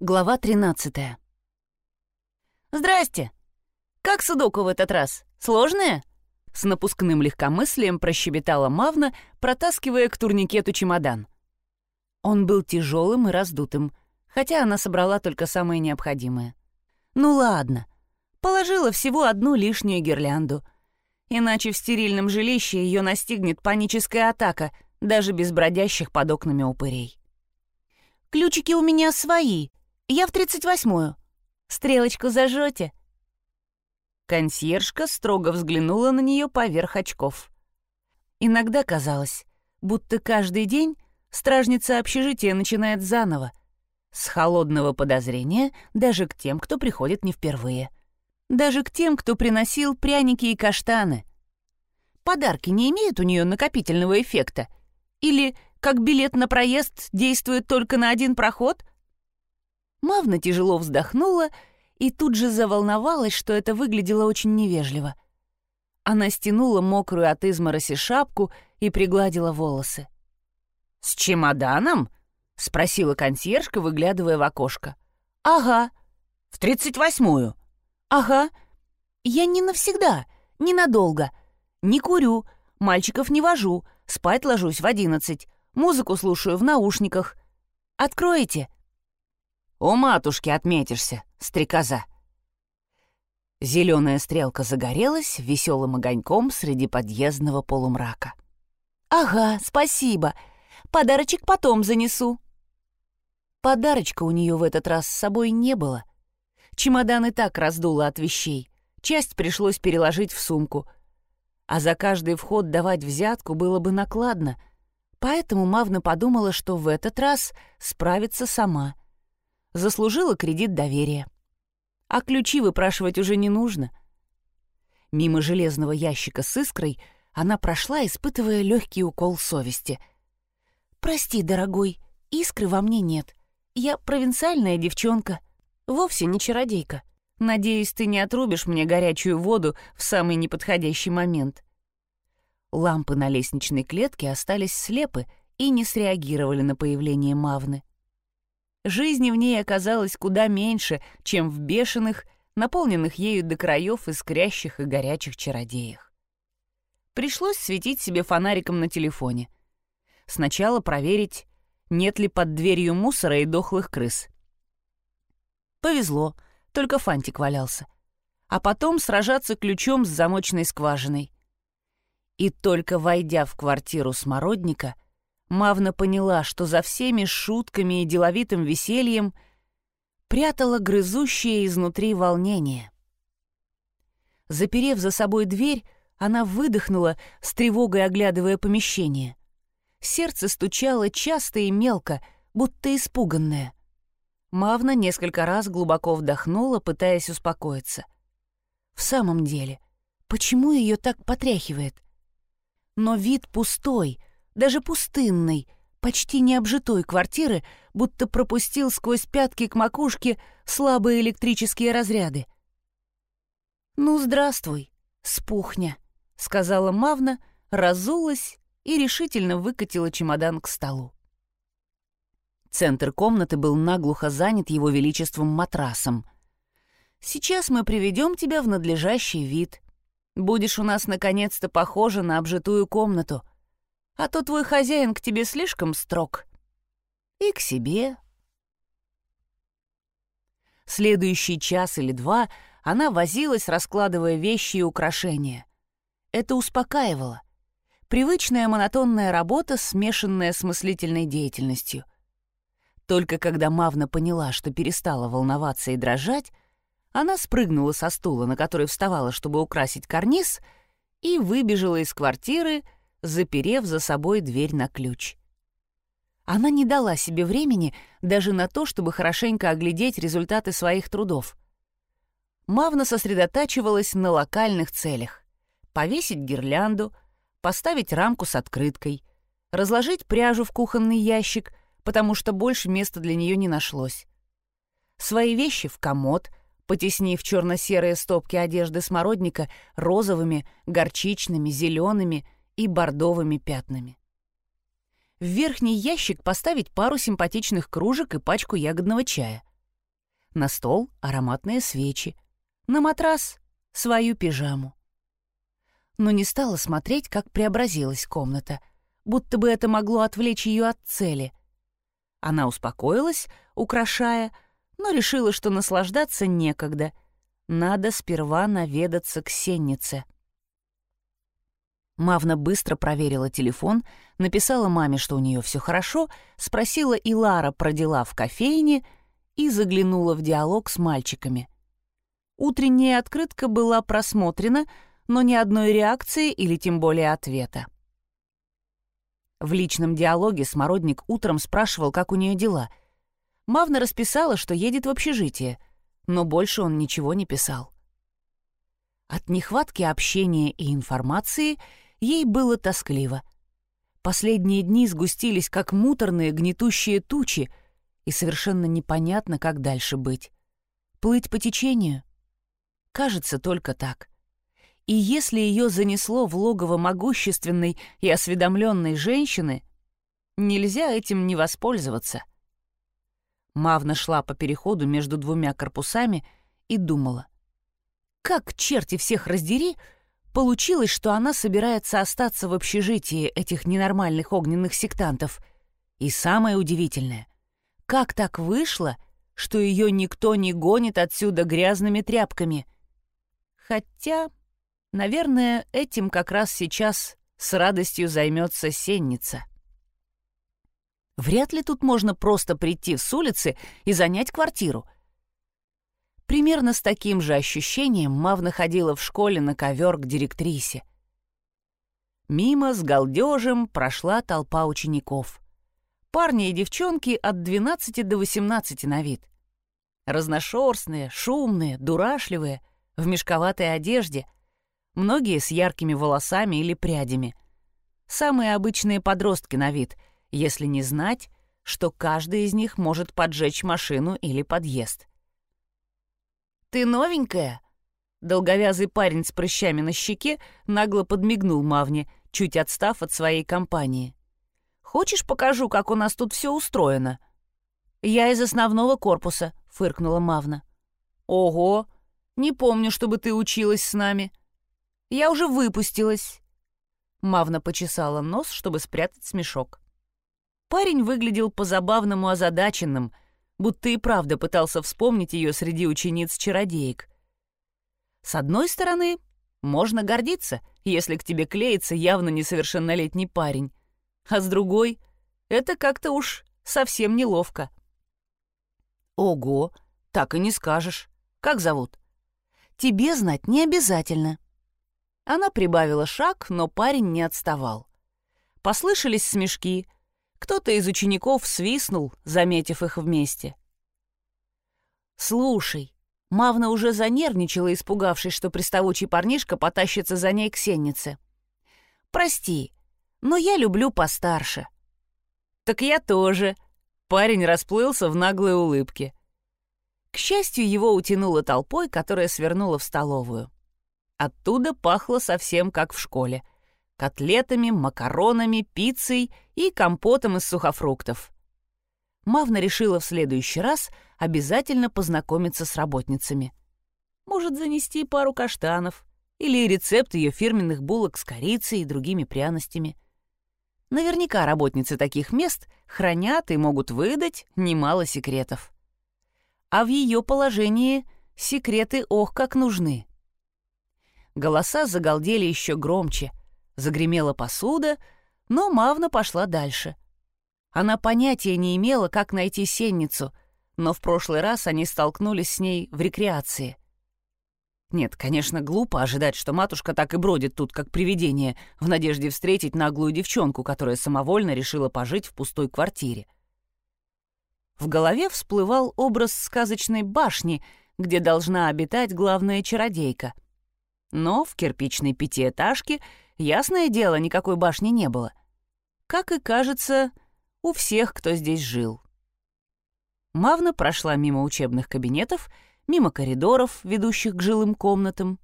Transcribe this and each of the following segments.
Глава 13 «Здрасте! Как судоку в этот раз? Сложное?» С напускным легкомыслием прощебетала Мавна, протаскивая к турникету чемодан. Он был тяжелым и раздутым, хотя она собрала только самое необходимое. «Ну ладно, положила всего одну лишнюю гирлянду. Иначе в стерильном жилище ее настигнет паническая атака, даже без бродящих под окнами упырей. «Ключики у меня свои», я в тридцать восьмую. Стрелочку зажжете?» Консьержка строго взглянула на нее поверх очков. Иногда казалось, будто каждый день стражница общежития начинает заново, с холодного подозрения даже к тем, кто приходит не впервые. Даже к тем, кто приносил пряники и каштаны. Подарки не имеют у нее накопительного эффекта? Или, как билет на проезд, действует только на один проход — Мавна тяжело вздохнула и тут же заволновалась, что это выглядело очень невежливо. Она стянула мокрую от измороси шапку и пригладила волосы. «С чемоданом?» — спросила консьержка, выглядывая в окошко. «Ага. В тридцать восьмую?» «Ага. Я не навсегда, ненадолго. Не курю, мальчиков не вожу, спать ложусь в одиннадцать, музыку слушаю в наушниках. Откроете?» У матушки отметишься, стрекоза. Зеленая стрелка загорелась веселым огоньком среди подъездного полумрака. «Ага, спасибо. Подарочек потом занесу». Подарочка у нее в этот раз с собой не было. Чемодан и так раздуло от вещей. Часть пришлось переложить в сумку. А за каждый вход давать взятку было бы накладно. Поэтому Мавна подумала, что в этот раз справится сама — заслужила кредит доверия. А ключи выпрашивать уже не нужно. Мимо железного ящика с искрой она прошла, испытывая легкий укол совести. «Прости, дорогой, искры во мне нет. Я провинциальная девчонка, вовсе не чародейка. Надеюсь, ты не отрубишь мне горячую воду в самый неподходящий момент». Лампы на лестничной клетке остались слепы и не среагировали на появление Мавны. Жизни в ней оказалось куда меньше, чем в бешеных, наполненных ею до краев искрящих и горячих чародеях. Пришлось светить себе фонариком на телефоне. Сначала проверить, нет ли под дверью мусора и дохлых крыс. Повезло, только фантик валялся. А потом сражаться ключом с замочной скважиной. И только войдя в квартиру смородника — Мавна поняла, что за всеми шутками и деловитым весельем прятала грызущее изнутри волнение. Заперев за собой дверь, она выдохнула, с тревогой оглядывая помещение. Сердце стучало часто и мелко, будто испуганное. Мавна несколько раз глубоко вдохнула, пытаясь успокоиться. В самом деле, почему ее так потряхивает? Но вид пустой, даже пустынной, почти необжитой квартиры, будто пропустил сквозь пятки к макушке слабые электрические разряды. «Ну, здравствуй, спухня», — сказала Мавна, разулась и решительно выкатила чемодан к столу. Центр комнаты был наглухо занят его величеством матрасом. «Сейчас мы приведем тебя в надлежащий вид. Будешь у нас наконец-то похожа на обжитую комнату», а то твой хозяин к тебе слишком строг. И к себе. Следующий час или два она возилась, раскладывая вещи и украшения. Это успокаивало. Привычная монотонная работа, смешанная с мыслительной деятельностью. Только когда Мавна поняла, что перестала волноваться и дрожать, она спрыгнула со стула, на который вставала, чтобы украсить карниз, и выбежала из квартиры, заперев за собой дверь на ключ. Она не дала себе времени даже на то, чтобы хорошенько оглядеть результаты своих трудов. Мавна сосредотачивалась на локальных целях. Повесить гирлянду, поставить рамку с открыткой, разложить пряжу в кухонный ящик, потому что больше места для нее не нашлось. Свои вещи в комод, потеснив черно-серые стопки одежды смородника розовыми, горчичными, зелеными — и бордовыми пятнами. В верхний ящик поставить пару симпатичных кружек и пачку ягодного чая. На стол ароматные свечи. На матрас свою пижаму. Но не стала смотреть, как преобразилась комната, будто бы это могло отвлечь ее от цели. Она успокоилась, украшая, но решила, что наслаждаться некогда. Надо сперва наведаться к сеннице. Мавна быстро проверила телефон, написала маме, что у нее все хорошо, спросила Илара про дела в кофейне и заглянула в диалог с мальчиками. Утренняя открытка была просмотрена, но ни одной реакции или тем более ответа. В личном диалоге Смородник утром спрашивал, как у нее дела. Мавна расписала, что едет в общежитие, но больше он ничего не писал. От нехватки общения и информации ей было тоскливо. Последние дни сгустились, как муторные гнетущие тучи, и совершенно непонятно, как дальше быть. Плыть по течению? Кажется, только так. И если ее занесло в логово могущественной и осведомленной женщины, нельзя этим не воспользоваться. Мавна шла по переходу между двумя корпусами и думала. Как, черти всех раздери, получилось, что она собирается остаться в общежитии этих ненормальных огненных сектантов. И самое удивительное, как так вышло, что ее никто не гонит отсюда грязными тряпками? Хотя Наверное, этим как раз сейчас с радостью займется сенница. Вряд ли тут можно просто прийти с улицы и занять квартиру. Примерно с таким же ощущением Мавна ходила в школе на ковер к директрисе. Мимо с галдежем прошла толпа учеников. Парни и девчонки от 12 до 18 на вид. Разношерстные, шумные, дурашливые, в мешковатой одежде — многие с яркими волосами или прядями. Самые обычные подростки на вид, если не знать, что каждый из них может поджечь машину или подъезд. «Ты новенькая?» Долговязый парень с прыщами на щеке нагло подмигнул Мавне, чуть отстав от своей компании. «Хочешь, покажу, как у нас тут все устроено?» «Я из основного корпуса», — фыркнула Мавна. «Ого! Не помню, чтобы ты училась с нами. Я уже выпустилась». Мавна почесала нос, чтобы спрятать смешок. Парень выглядел по-забавному озадаченным, будто и правда пытался вспомнить ее среди учениц-чародеек. С одной стороны, можно гордиться, если к тебе клеится явно несовершеннолетний парень, а с другой — это как-то уж совсем неловко. «Ого, так и не скажешь. Как зовут?» «Тебе знать не обязательно», она прибавила шаг, но парень не отставал. Послышались смешки. Кто-то из учеников свистнул, заметив их вместе. «Слушай», Мавна уже занервничала, испугавшись, что приставучий парнишка потащится за ней к сеннице. «Прости, но я люблю постарше». «Так я тоже». Парень расплылся в наглой улыбке. К счастью, его утянуло толпой, которая свернула в столовую. Оттуда пахло совсем как в школе. Котлетами, макаронами, пиццей и компотом из сухофруктов. Мавна решила в следующий раз обязательно познакомиться с работницами. Может, занести пару каштанов или рецепт ее фирменных булок с корицей и другими пряностями. Наверняка работницы таких мест хранят и могут выдать немало секретов. А в ее положении секреты ох как нужны. Голоса загалдели еще громче. Загремела посуда, но Мавна пошла дальше. Она понятия не имела, как найти сенницу, но в прошлый раз они столкнулись с ней в рекреации. Нет, конечно, глупо ожидать, что матушка так и бродит тут, как привидение, в надежде встретить наглую девчонку, которая самовольно решила пожить в пустой квартире. В голове всплывал образ сказочной башни, где должна обитать главная чародейка — но в кирпичной пятиэтажке, ясное дело, никакой башни не было. Как и кажется, у всех, кто здесь жил. Мавна прошла мимо учебных кабинетов, мимо коридоров, ведущих к жилым комнатам.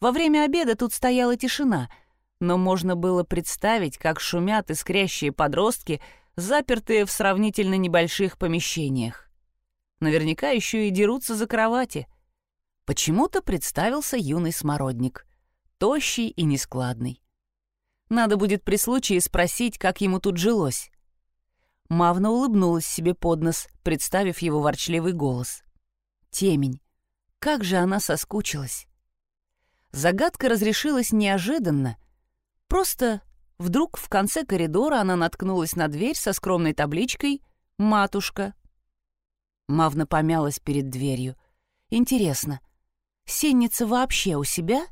Во время обеда тут стояла тишина, но можно было представить, как шумят искрящие подростки, запертые в сравнительно небольших помещениях. Наверняка еще и дерутся за кровати. Почему-то представился юный смородник. Тощий и нескладный. Надо будет при случае спросить, как ему тут жилось. Мавна улыбнулась себе под нос, представив его ворчливый голос. Темень. Как же она соскучилась. Загадка разрешилась неожиданно. Просто вдруг в конце коридора она наткнулась на дверь со скромной табличкой «Матушка». Мавна помялась перед дверью. Интересно, Сенница вообще у себя?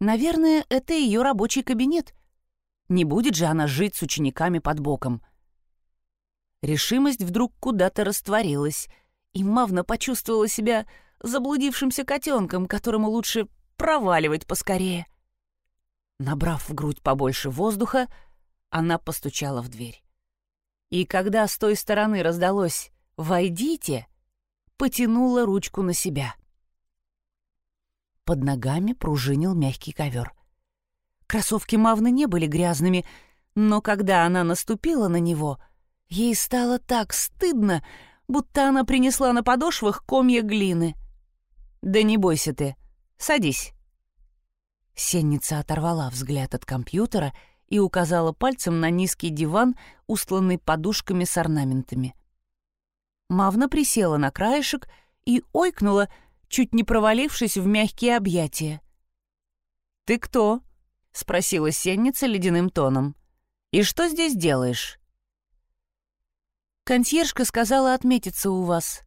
Наверное, это ее рабочий кабинет. Не будет же она жить с учениками под боком. Решимость вдруг куда-то растворилась, и Мавна почувствовала себя заблудившимся котенком, которому лучше проваливать поскорее. Набрав в грудь побольше воздуха, она постучала в дверь. И когда с той стороны раздалось «Войдите!», потянула ручку на себя. Под ногами пружинил мягкий ковер. Кроссовки Мавны не были грязными, но когда она наступила на него, ей стало так стыдно, будто она принесла на подошвах комья глины. «Да не бойся ты. Садись». Сенница оторвала взгляд от компьютера и указала пальцем на низкий диван, устланный подушками с орнаментами. Мавна присела на краешек и ойкнула, чуть не провалившись в мягкие объятия. «Ты кто?» — спросила сенница ледяным тоном. «И что здесь делаешь?» «Консьержка сказала отметиться у вас».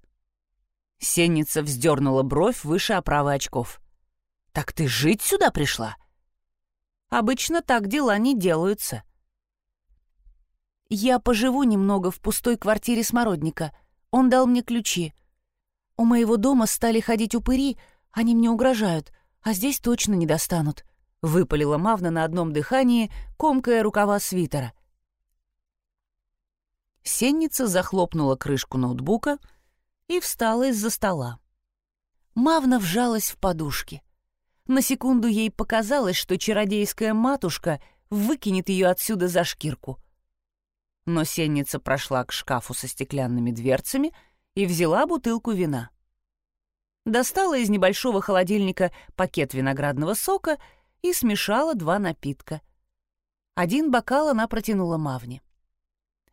Сенница вздернула бровь выше оправы очков. «Так ты жить сюда пришла?» «Обычно так дела не делаются». «Я поживу немного в пустой квартире Смородника. Он дал мне ключи. У моего дома стали ходить упыри, они мне угрожают, а здесь точно не достанут», — выпалила Мавна на одном дыхании, комкая рукава свитера. Сенница захлопнула крышку ноутбука и встала из-за стола. Мавна вжалась в подушки. На секунду ей показалось, что чародейская матушка выкинет ее отсюда за шкирку. Но сенница прошла к шкафу со стеклянными дверцами и взяла бутылку вина. Достала из небольшого холодильника пакет виноградного сока и смешала два напитка. Один бокал она протянула Мавне.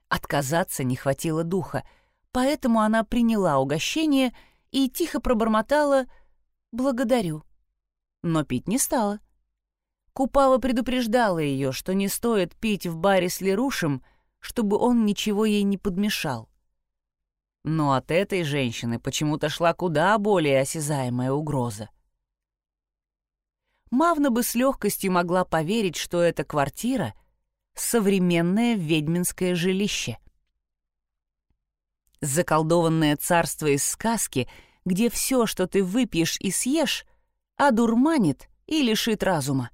Отказаться не хватило духа, поэтому она приняла угощение и тихо пробормотала «благодарю» но пить не стала. Купава предупреждала ее, что не стоит пить в баре с Лерушем, чтобы он ничего ей не подмешал. Но от этой женщины почему-то шла куда более осязаемая угроза. Мавна бы с легкостью могла поверить, что эта квартира — современное ведьминское жилище. Заколдованное царство из сказки, где все, что ты выпьешь и съешь, одурманит и лишит разума.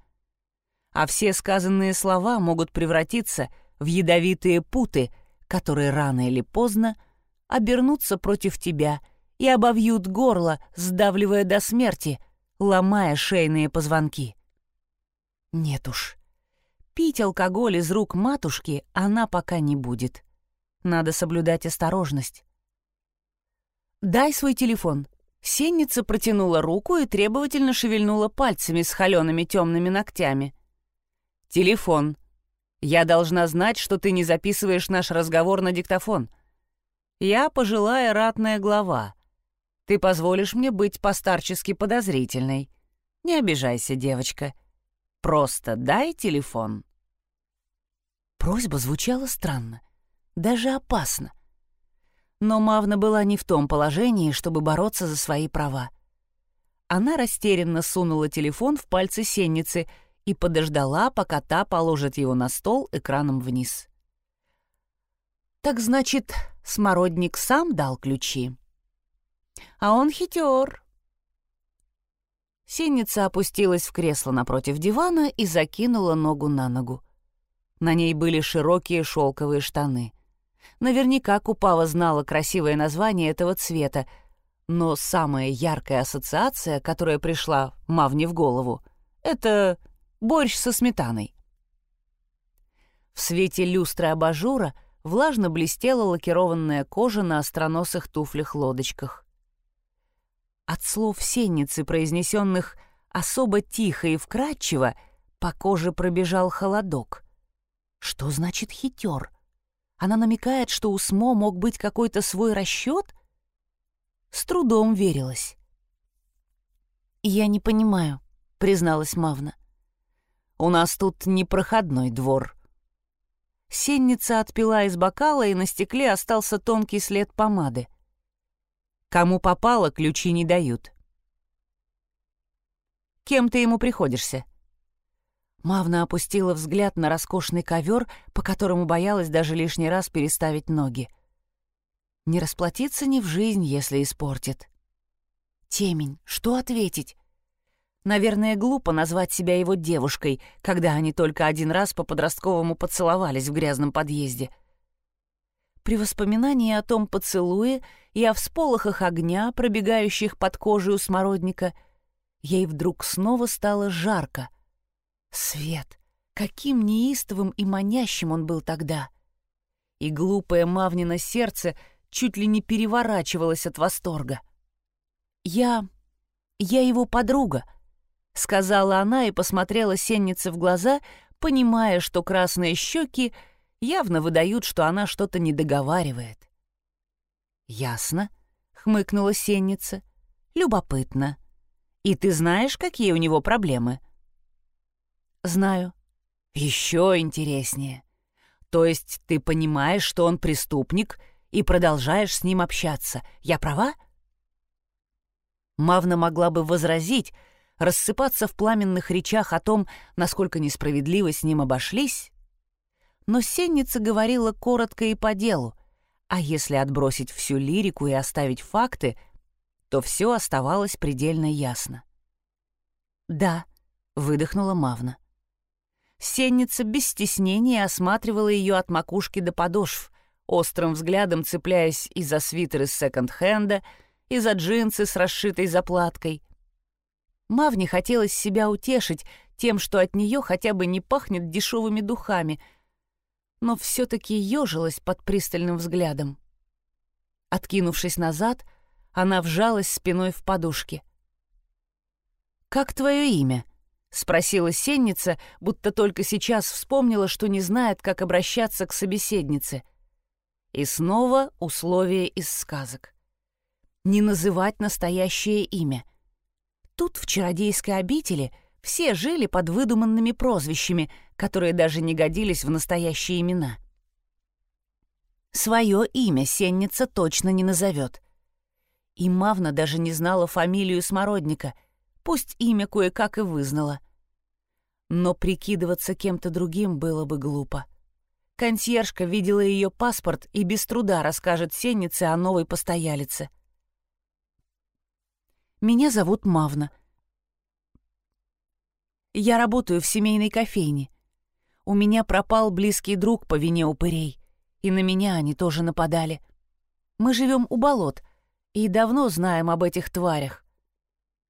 А все сказанные слова могут превратиться в ядовитые путы, которые рано или поздно обернутся против тебя и обовьют горло, сдавливая до смерти, ломая шейные позвонки. Нет уж. Пить алкоголь из рук матушки она пока не будет. Надо соблюдать осторожность. «Дай свой телефон», Сенница протянула руку и требовательно шевельнула пальцами с холеными темными ногтями. «Телефон. Я должна знать, что ты не записываешь наш разговор на диктофон. Я пожилая ратная глава. Ты позволишь мне быть постарчески подозрительной. Не обижайся, девочка. Просто дай телефон». Просьба звучала странно, даже опасно но Мавна была не в том положении, чтобы бороться за свои права. Она растерянно сунула телефон в пальцы сенницы и подождала, пока та положит его на стол экраном вниз. «Так значит, Смородник сам дал ключи?» «А он хитер». Сенница опустилась в кресло напротив дивана и закинула ногу на ногу. На ней были широкие шелковые штаны — Наверняка Купава знала красивое название этого цвета, но самая яркая ассоциация, которая пришла Мавне в голову, это борщ со сметаной. В свете люстры абажура влажно блестела лакированная кожа на остроносых туфлях-лодочках. От слов сенницы, произнесенных особо тихо и вкрадчиво, по коже пробежал холодок. Что значит хитер? Она намекает, что у СМО мог быть какой-то свой расчет? С трудом верилась. «Я не понимаю», — призналась Мавна. «У нас тут непроходной двор». Сенница отпила из бокала, и на стекле остался тонкий след помады. Кому попало, ключи не дают. «Кем ты ему приходишься?» Мавна опустила взгляд на роскошный ковер, по которому боялась даже лишний раз переставить ноги. Не расплатиться ни в жизнь, если испортит. Темень, что ответить? Наверное, глупо назвать себя его девушкой, когда они только один раз по-подростковому поцеловались в грязном подъезде. При воспоминании о том поцелуе и о всполохах огня, пробегающих под кожей у смородника, ей вдруг снова стало жарко — Свет! Каким неистовым и манящим он был тогда! И глупое Мавнино сердце чуть ли не переворачивалось от восторга. «Я... я его подруга», — сказала она и посмотрела сеннице в глаза, понимая, что красные щеки явно выдают, что она что-то не договаривает. «Ясно», — хмыкнула сенница. «Любопытно. И ты знаешь, какие у него проблемы?» «Знаю». «Еще интереснее. То есть ты понимаешь, что он преступник, и продолжаешь с ним общаться. Я права?» Мавна могла бы возразить, рассыпаться в пламенных речах о том, насколько несправедливо с ним обошлись, но Сенница говорила коротко и по делу, а если отбросить всю лирику и оставить факты, то все оставалось предельно ясно. «Да», — выдохнула Мавна. Сенница без стеснения осматривала ее от макушки до подошв, острым взглядом цепляясь и за свитер из секонд-хенда, и за джинсы с расшитой заплаткой. Мавне хотелось себя утешить тем, что от нее хотя бы не пахнет дешевыми духами, но все-таки ежилась под пристальным взглядом. Откинувшись назад, она вжалась спиной в подушки. «Как твое имя?» — спросила сенница, будто только сейчас вспомнила, что не знает, как обращаться к собеседнице. И снова условие из сказок. Не называть настоящее имя. Тут, в чародейской обители, все жили под выдуманными прозвищами, которые даже не годились в настоящие имена. Свое имя сенница точно не назовет. И Мавна даже не знала фамилию Смородника — пусть имя кое-как и вызнала. Но прикидываться кем-то другим было бы глупо. Консьержка видела ее паспорт и без труда расскажет сеннице о новой постоялице. «Меня зовут Мавна. Я работаю в семейной кофейне. У меня пропал близкий друг по вине упырей, и на меня они тоже нападали. Мы живем у болот и давно знаем об этих тварях.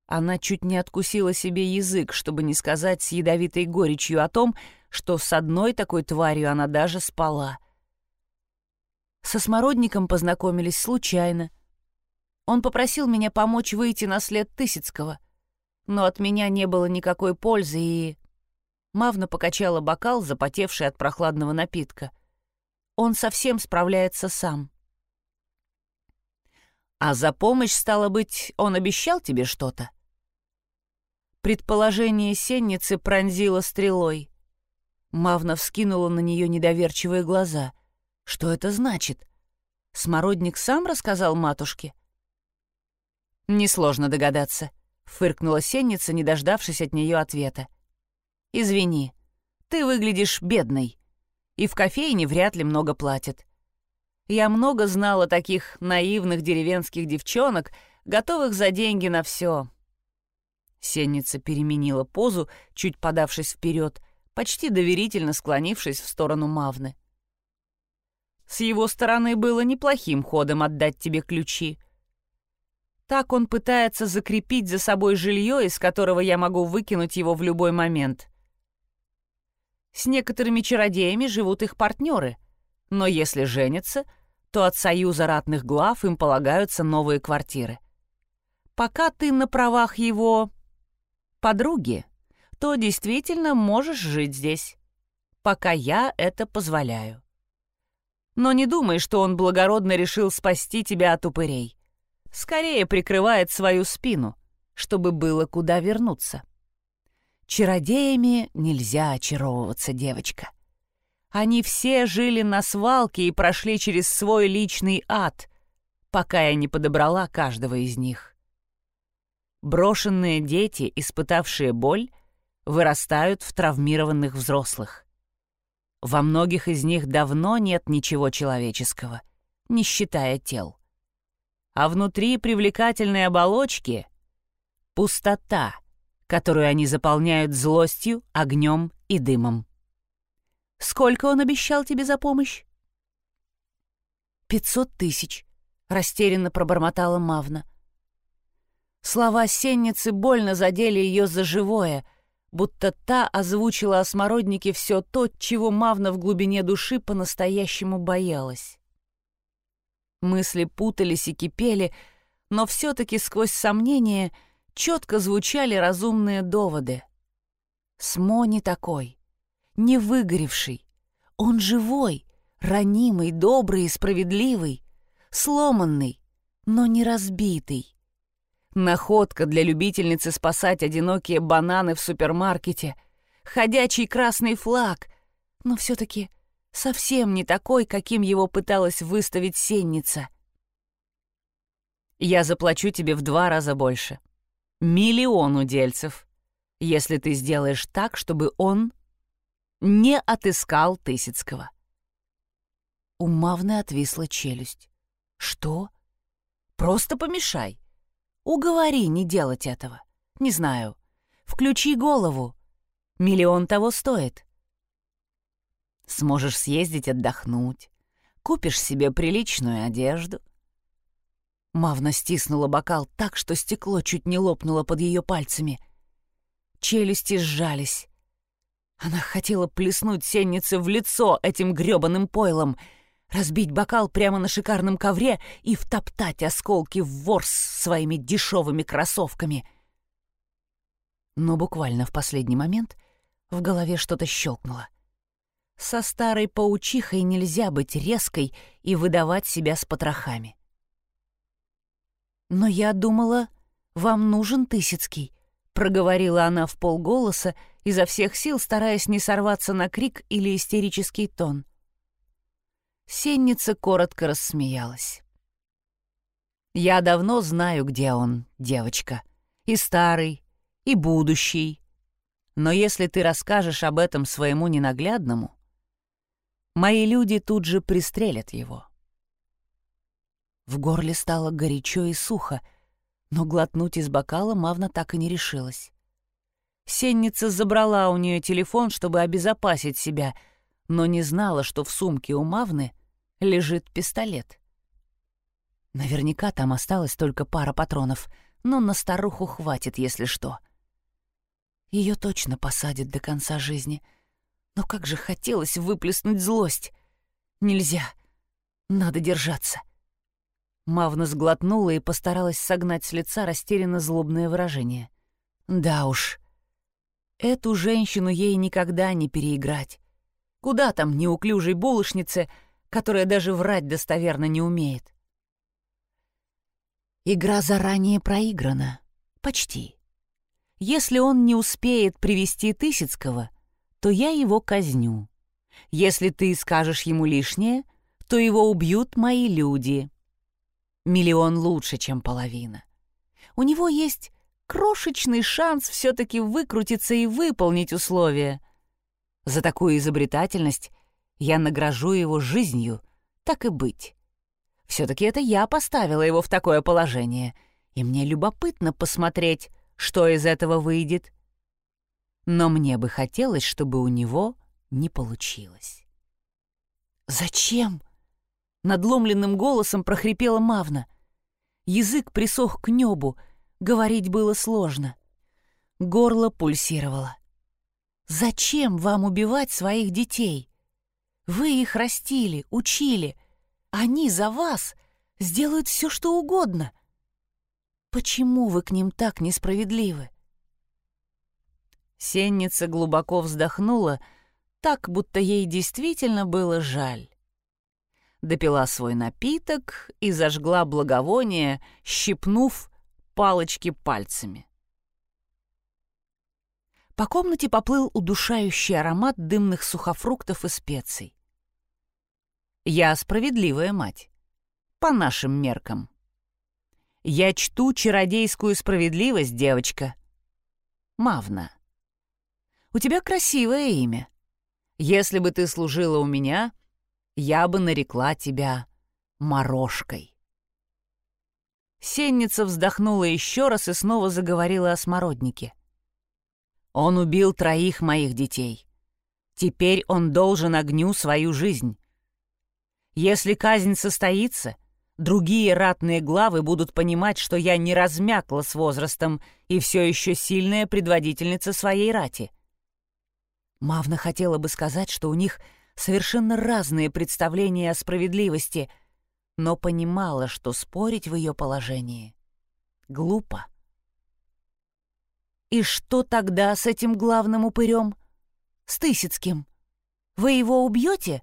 Она чуть не откусила себе язык, чтобы не сказать с ядовитой горечью о том, что с одной такой тварью она даже спала. Со смородником познакомились случайно. Он попросил меня помочь выйти на след Тысяцкого, но от меня не было никакой пользы и... Мавна покачала бокал, запотевший от прохладного напитка. Он совсем справляется сам. «А за помощь, стало быть, он обещал тебе что-то?» Предположение сенницы пронзило стрелой. Мавна вскинула на нее недоверчивые глаза. Что это значит? Смородник сам рассказал матушке? Несложно догадаться, фыркнула сенница, не дождавшись от нее ответа. Извини, ты выглядишь бедной, и в кофейне вряд ли много платят. Я много знала таких наивных деревенских девчонок, готовых за деньги на все, Сенница переменила позу, чуть подавшись вперед, почти доверительно склонившись в сторону Мавны. «С его стороны было неплохим ходом отдать тебе ключи. Так он пытается закрепить за собой жилье, из которого я могу выкинуть его в любой момент. С некоторыми чародеями живут их партнеры, Но если женятся, то от союза ратных глав им полагаются новые квартиры. Пока ты на правах его подруги, то действительно можешь жить здесь, пока я это позволяю. Но не думай, что он благородно решил спасти тебя от упырей. Скорее прикрывает свою спину, чтобы было куда вернуться. Чародеями нельзя очаровываться, девочка. Они все жили на свалке и прошли через свой личный ад, пока я не подобрала каждого из них. Брошенные дети, испытавшие боль, вырастают в травмированных взрослых. Во многих из них давно нет ничего человеческого, не считая тел. А внутри привлекательной оболочки — пустота, которую они заполняют злостью, огнем и дымом. Сколько он обещал тебе за помощь? «Пятьсот тысяч», — растерянно пробормотала Мавна. Слова сенницы больно задели ее за живое, будто та озвучила о смороднике все то, чего Мавна в глубине души по-настоящему боялась. Мысли путались и кипели, но все-таки сквозь сомнения четко звучали разумные доводы. Смо не такой не выгоревший. Он живой, ранимый, добрый и справедливый, сломанный, но не разбитый. Находка для любительницы спасать одинокие бананы в супермаркете, ходячий красный флаг, но все-таки совсем не такой, каким его пыталась выставить сенница. Я заплачу тебе в два раза больше. Миллион удельцев, если ты сделаешь так, чтобы он не отыскал Тысяцкого. У Мавны отвисла челюсть. «Что? Просто помешай. Уговори не делать этого. Не знаю. Включи голову. Миллион того стоит. Сможешь съездить отдохнуть. Купишь себе приличную одежду». Мавна стиснула бокал так, что стекло чуть не лопнуло под ее пальцами. Челюсти сжались. Она хотела плеснуть сеннице в лицо этим грёбаным пойлом, разбить бокал прямо на шикарном ковре и втоптать осколки в ворс своими дешевыми кроссовками. Но буквально в последний момент в голове что-то щелкнуло. Со старой паучихой нельзя быть резкой и выдавать себя с потрохами. «Но я думала, вам нужен Тысяцкий», — проговорила она в полголоса, изо всех сил стараясь не сорваться на крик или истерический тон. Сенница коротко рассмеялась. «Я давно знаю, где он, девочка. И старый, и будущий. Но если ты расскажешь об этом своему ненаглядному, мои люди тут же пристрелят его». В горле стало горячо и сухо, но глотнуть из бокала Мавна так и не решилась. Сенница забрала у нее телефон, чтобы обезопасить себя, но не знала, что в сумке у Мавны лежит пистолет. Наверняка там осталась только пара патронов, но на старуху хватит, если что. Ее точно посадят до конца жизни. Но как же хотелось выплеснуть злость. Нельзя. Надо держаться. Мавна сглотнула и постаралась согнать с лица растерянно злобное выражение. Да уж, Эту женщину ей никогда не переиграть. Куда там неуклюжей булочнице, которая даже врать достоверно не умеет? Игра заранее проиграна. Почти. Если он не успеет привести Тысяцкого, то я его казню. Если ты скажешь ему лишнее, то его убьют мои люди. Миллион лучше, чем половина. У него есть крошечный шанс все-таки выкрутиться и выполнить условия. За такую изобретательность я награжу его жизнью, так и быть. Все-таки это я поставила его в такое положение, и мне любопытно посмотреть, что из этого выйдет. Но мне бы хотелось, чтобы у него не получилось. «Зачем?» — надломленным голосом прохрипела Мавна. Язык присох к небу, Говорить было сложно. Горло пульсировало. «Зачем вам убивать своих детей? Вы их растили, учили. Они за вас сделают все, что угодно. Почему вы к ним так несправедливы?» Сенница глубоко вздохнула, так, будто ей действительно было жаль. Допила свой напиток и зажгла благовоние, щипнув палочки пальцами. По комнате поплыл удушающий аромат дымных сухофруктов и специй. Я справедливая мать. По нашим меркам. Я чту чародейскую справедливость, девочка. Мавна. У тебя красивое имя. Если бы ты служила у меня, я бы нарекла тебя Морошкой. Сенница вздохнула еще раз и снова заговорила о смороднике. Он убил троих моих детей. Теперь он должен огню свою жизнь. Если казнь состоится, другие ратные главы будут понимать, что я не размякла с возрастом и все еще сильная предводительница своей рати. Мавна хотела бы сказать, что у них совершенно разные представления о справедливости, но понимала, что спорить в ее положении глупо. «И что тогда с этим главным упырем? С Тысяцким? Вы его убьете?»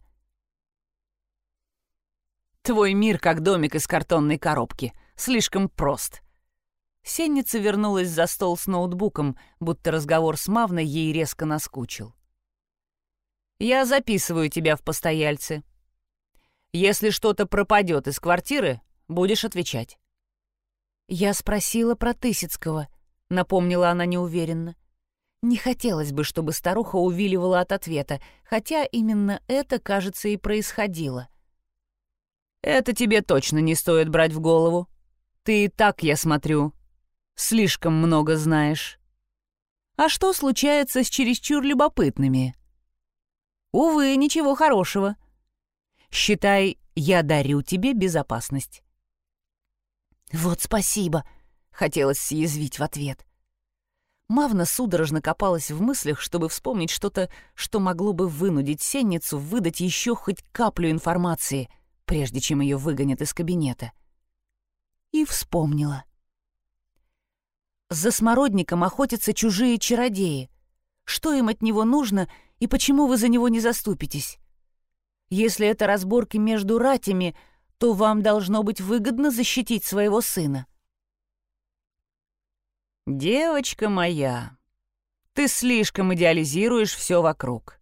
«Твой мир как домик из картонной коробки. Слишком прост», Сенница вернулась за стол с ноутбуком, будто разговор с Мавной ей резко наскучил. Я записываю тебя в постояльцы. Если что-то пропадет из квартиры, будешь отвечать». «Я спросила про Тысяцкого», — напомнила она неуверенно. Не хотелось бы, чтобы старуха увиливала от ответа, хотя именно это, кажется, и происходило. «Это тебе точно не стоит брать в голову. Ты и так, я смотрю, слишком много знаешь. А что случается с чересчур любопытными?» Увы, ничего хорошего. Считай, я дарю тебе безопасность. Вот спасибо, хотелось съязвить в ответ. Мавна судорожно копалась в мыслях, чтобы вспомнить что-то, что могло бы вынудить Сенницу выдать еще хоть каплю информации, прежде чем ее выгонят из кабинета. И вспомнила. За смородником охотятся чужие чародеи. Что им от него нужно — и почему вы за него не заступитесь? Если это разборки между ратями, то вам должно быть выгодно защитить своего сына. Девочка моя, ты слишком идеализируешь все вокруг.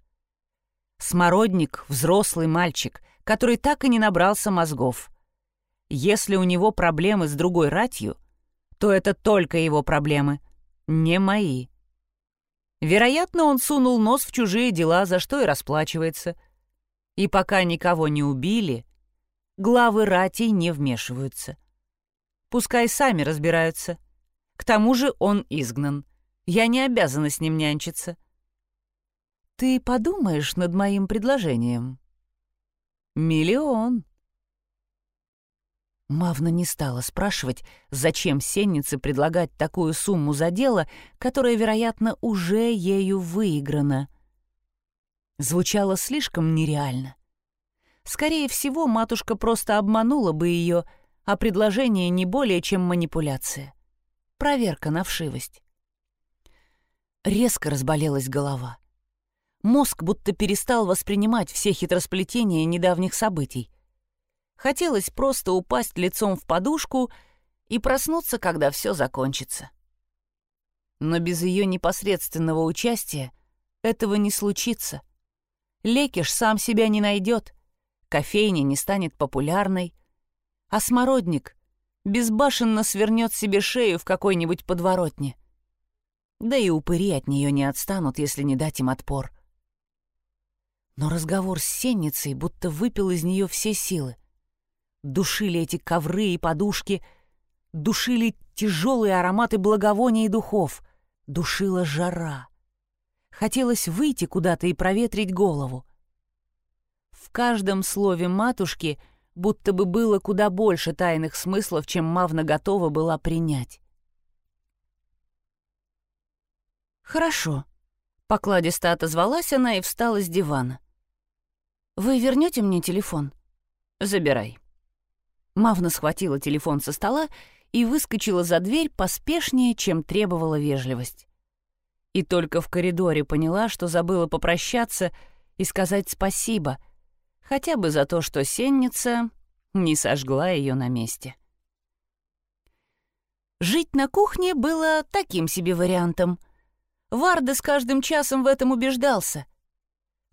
Смородник — взрослый мальчик, который так и не набрался мозгов. Если у него проблемы с другой ратью, то это только его проблемы, не мои. Вероятно, он сунул нос в чужие дела, за что и расплачивается. И пока никого не убили, главы ратей не вмешиваются. Пускай сами разбираются. К тому же он изгнан. Я не обязана с ним нянчиться. Ты подумаешь над моим предложением? Миллион. Мавна не стала спрашивать, зачем Сеннице предлагать такую сумму за дело, которое, вероятно, уже ею выиграно. Звучало слишком нереально. Скорее всего, матушка просто обманула бы ее, а предложение не более чем манипуляция. Проверка на вшивость. Резко разболелась голова. Мозг будто перестал воспринимать все хитросплетения недавних событий. Хотелось просто упасть лицом в подушку и проснуться, когда все закончится. Но без ее непосредственного участия этого не случится. Лекиш сам себя не найдет, кофейня не станет популярной, а смородник безбашенно свернет себе шею в какой-нибудь подворотне. Да и упыри от нее не отстанут, если не дать им отпор. Но разговор с сенницей будто выпил из нее все силы. Душили эти ковры и подушки, душили тяжелые ароматы благовоний и духов, душила жара. Хотелось выйти куда-то и проветрить голову. В каждом слове матушки будто бы было куда больше тайных смыслов, чем Мавна готова была принять. «Хорошо», — покладисто отозвалась она и встала с дивана. «Вы вернете мне телефон?» «Забирай». Мавна схватила телефон со стола и выскочила за дверь поспешнее, чем требовала вежливость. И только в коридоре поняла, что забыла попрощаться и сказать спасибо, хотя бы за то, что сенница не сожгла ее на месте. Жить на кухне было таким себе вариантом. Варда с каждым часом в этом убеждался.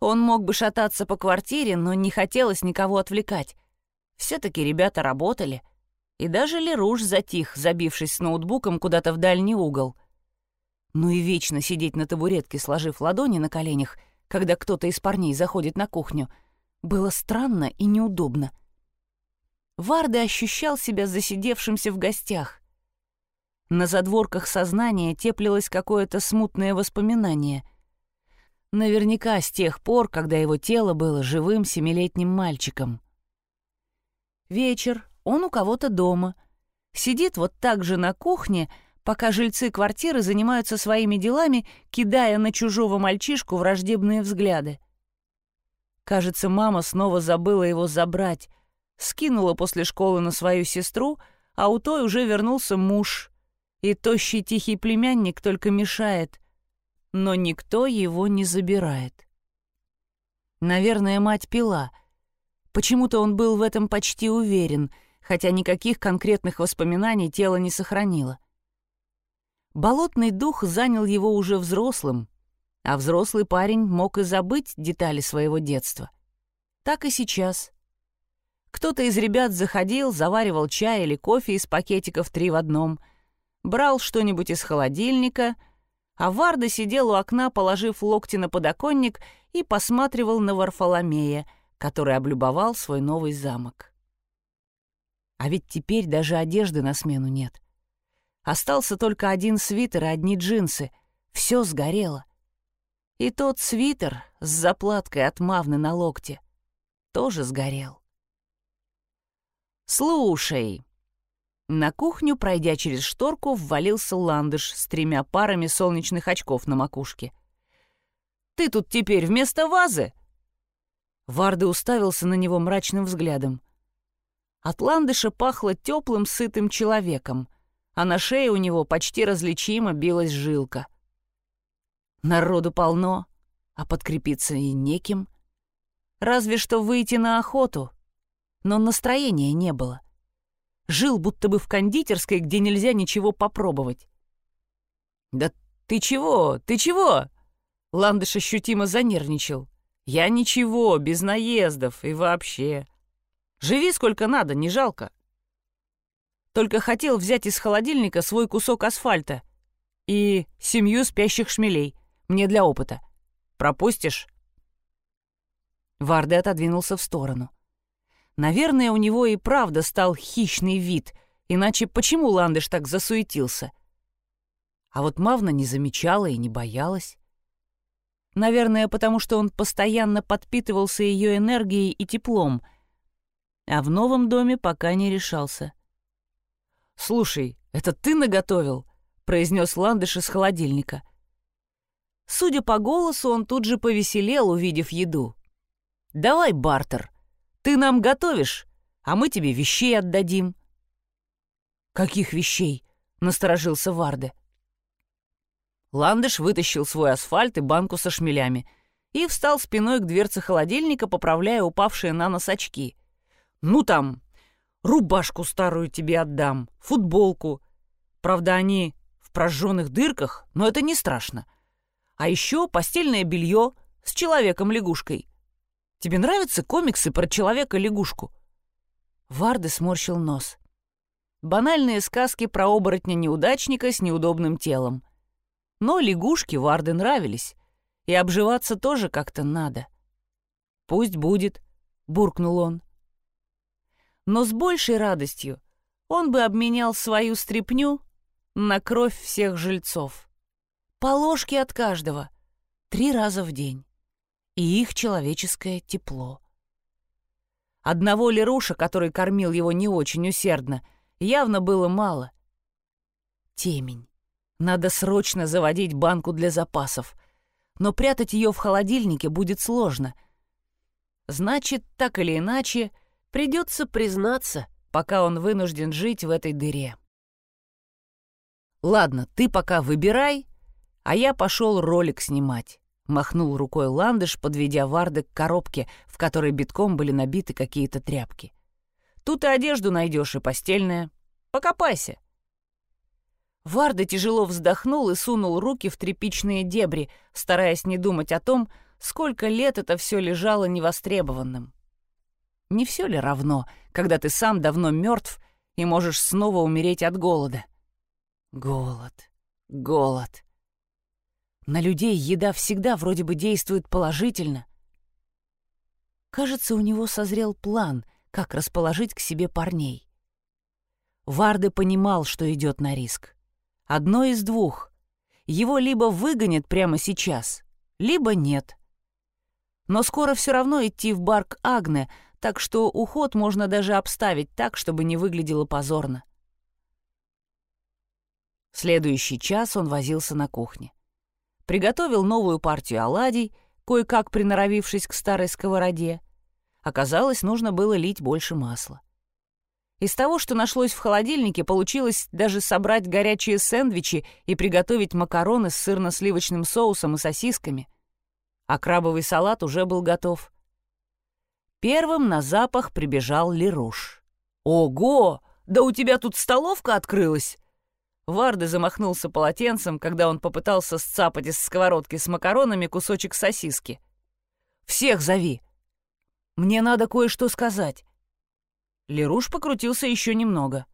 Он мог бы шататься по квартире, но не хотелось никого отвлекать. Все-таки ребята работали. И даже Леруш затих, забившись с ноутбуком куда-то в дальний угол. Ну и вечно сидеть на табуретке, сложив ладони на коленях, когда кто-то из парней заходит на кухню, было странно и неудобно. Варда ощущал себя засидевшимся в гостях. На задворках сознания теплилось какое-то смутное воспоминание. Наверняка с тех пор, когда его тело было живым семилетним мальчиком. Вечер, он у кого-то дома. Сидит вот так же на кухне, пока жильцы квартиры занимаются своими делами, кидая на чужого мальчишку враждебные взгляды. Кажется, мама снова забыла его забрать, скинула после школы на свою сестру, а у той уже вернулся муж, и тощий тихий племянник только мешает, но никто его не забирает. Наверное, мать пила. Почему-то он был в этом почти уверен, хотя никаких конкретных воспоминаний тело не сохранило. Болотный дух занял его уже взрослым, а взрослый парень мог и забыть детали своего детства. Так и сейчас. Кто-то из ребят заходил, заваривал чай или кофе из пакетиков три в одном — брал что-нибудь из холодильника, а Варда сидел у окна, положив локти на подоконник и посматривал на Варфоломея, который облюбовал свой новый замок. А ведь теперь даже одежды на смену нет. Остался только один свитер и одни джинсы. Все сгорело. И тот свитер с заплаткой от мавны на локте тоже сгорел. «Слушай», на кухню, пройдя через шторку, ввалился ландыш с тремя парами солнечных очков на макушке. «Ты тут теперь вместо вазы?» Варды уставился на него мрачным взглядом. От ландыша пахло теплым, сытым человеком, а на шее у него почти различимо билась жилка. Народу полно, а подкрепиться и неким. Разве что выйти на охоту, но настроения не было. — Жил будто бы в кондитерской, где нельзя ничего попробовать. «Да ты чего? Ты чего?» Ландыш ощутимо занервничал. «Я ничего, без наездов и вообще. Живи сколько надо, не жалко. Только хотел взять из холодильника свой кусок асфальта и семью спящих шмелей. Мне для опыта. Пропустишь?» Варде отодвинулся в сторону. Наверное, у него и правда стал хищный вид, иначе почему Ландыш так засуетился? А вот Мавна не замечала и не боялась. Наверное, потому что он постоянно подпитывался ее энергией и теплом, а в новом доме пока не решался. «Слушай, это ты наготовил?» — произнес Ландыш из холодильника. Судя по голосу, он тут же повеселел, увидев еду. «Давай бартер. Ты нам готовишь, а мы тебе вещей отдадим». «Каких вещей?» — насторожился Варде. Ландыш вытащил свой асфальт и банку со шмелями и встал спиной к дверце холодильника, поправляя упавшие на нос очки. «Ну там, рубашку старую тебе отдам, футболку. Правда, они в прожженных дырках, но это не страшно. А еще постельное белье с человеком-лягушкой. Тебе нравятся комиксы про человека-лягушку?» Варды сморщил нос. Банальные сказки про оборотня-неудачника с неудобным телом. Но лягушки Варды нравились, и обживаться тоже как-то надо. «Пусть будет», — буркнул он. Но с большей радостью он бы обменял свою стряпню на кровь всех жильцов. По ложке от каждого, три раза в день и их человеческое тепло. Одного Леруша, который кормил его не очень усердно, явно было мало. Темень. Надо срочно заводить банку для запасов. Но прятать ее в холодильнике будет сложно. Значит, так или иначе, придется признаться, пока он вынужден жить в этой дыре. «Ладно, ты пока выбирай, а я пошел ролик снимать», — махнул рукой Ландыш, подведя Варды к коробке, в которой битком были набиты какие-то тряпки. «Тут и одежду найдешь, и постельное. Покопайся». Варда тяжело вздохнул и сунул руки в тряпичные дебри, стараясь не думать о том, сколько лет это все лежало невостребованным. Не все ли равно, когда ты сам давно мертв и можешь снова умереть от голода? Голод, голод. На людей еда всегда вроде бы действует положительно. Кажется, у него созрел план, как расположить к себе парней. Варды понимал, что идет на риск. Одно из двух. Его либо выгонят прямо сейчас, либо нет. Но скоро все равно идти в бар к Агне, так что уход можно даже обставить так, чтобы не выглядело позорно. Следующий час он возился на кухне. Приготовил новую партию оладий, кое-как приноровившись к старой сковороде. Оказалось, нужно было лить больше масла. Из того, что нашлось в холодильнике, получилось даже собрать горячие сэндвичи и приготовить макароны с сырно-сливочным соусом и сосисками. А крабовый салат уже был готов. Первым на запах прибежал Леруш. «Ого! Да у тебя тут столовка открылась!» Варды замахнулся полотенцем, когда он попытался сцапать из сковородки с макаронами кусочек сосиски. «Всех зови! Мне надо кое-что сказать!» Леруш покрутился еще немного.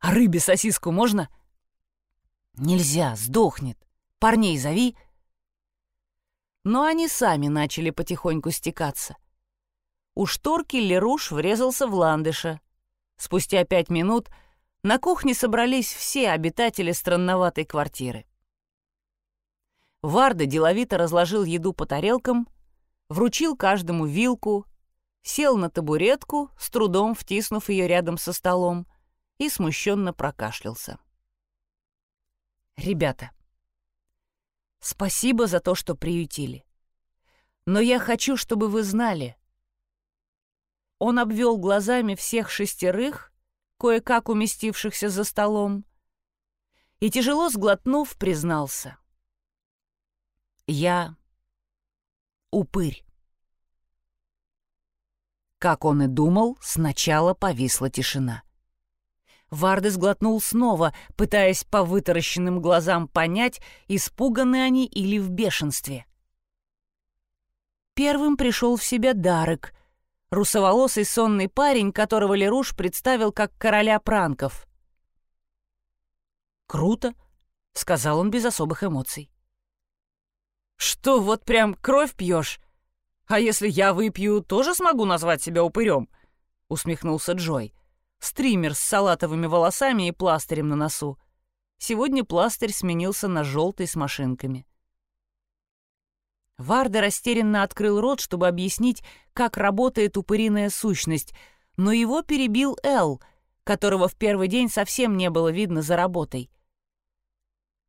«А рыбе сосиску можно?» «Нельзя, сдохнет. Парней зови». Но они сами начали потихоньку стекаться. У шторки Леруш врезался в ландыша. Спустя пять минут на кухне собрались все обитатели странноватой квартиры. Варда деловито разложил еду по тарелкам, вручил каждому вилку, сел на табуретку, с трудом втиснув ее рядом со столом, и смущенно прокашлялся. «Ребята, спасибо за то, что приютили. Но я хочу, чтобы вы знали». Он обвел глазами всех шестерых, кое-как уместившихся за столом, и, тяжело сглотнув, признался. «Я упырь». Как он и думал, сначала повисла тишина. Варды сглотнул снова, пытаясь по вытаращенным глазам понять, испуганы они или в бешенстве. Первым пришел в себя Дарек, русоволосый сонный парень, которого Леруш представил как короля пранков. «Круто», — сказал он без особых эмоций. «Что, вот прям кровь пьешь?» «А если я выпью, тоже смогу назвать себя упырем?» — усмехнулся Джой. Стример с салатовыми волосами и пластырем на носу. Сегодня пластырь сменился на желтый с машинками. Варда растерянно открыл рот, чтобы объяснить, как работает упыриная сущность, но его перебил Эл, которого в первый день совсем не было видно за работой.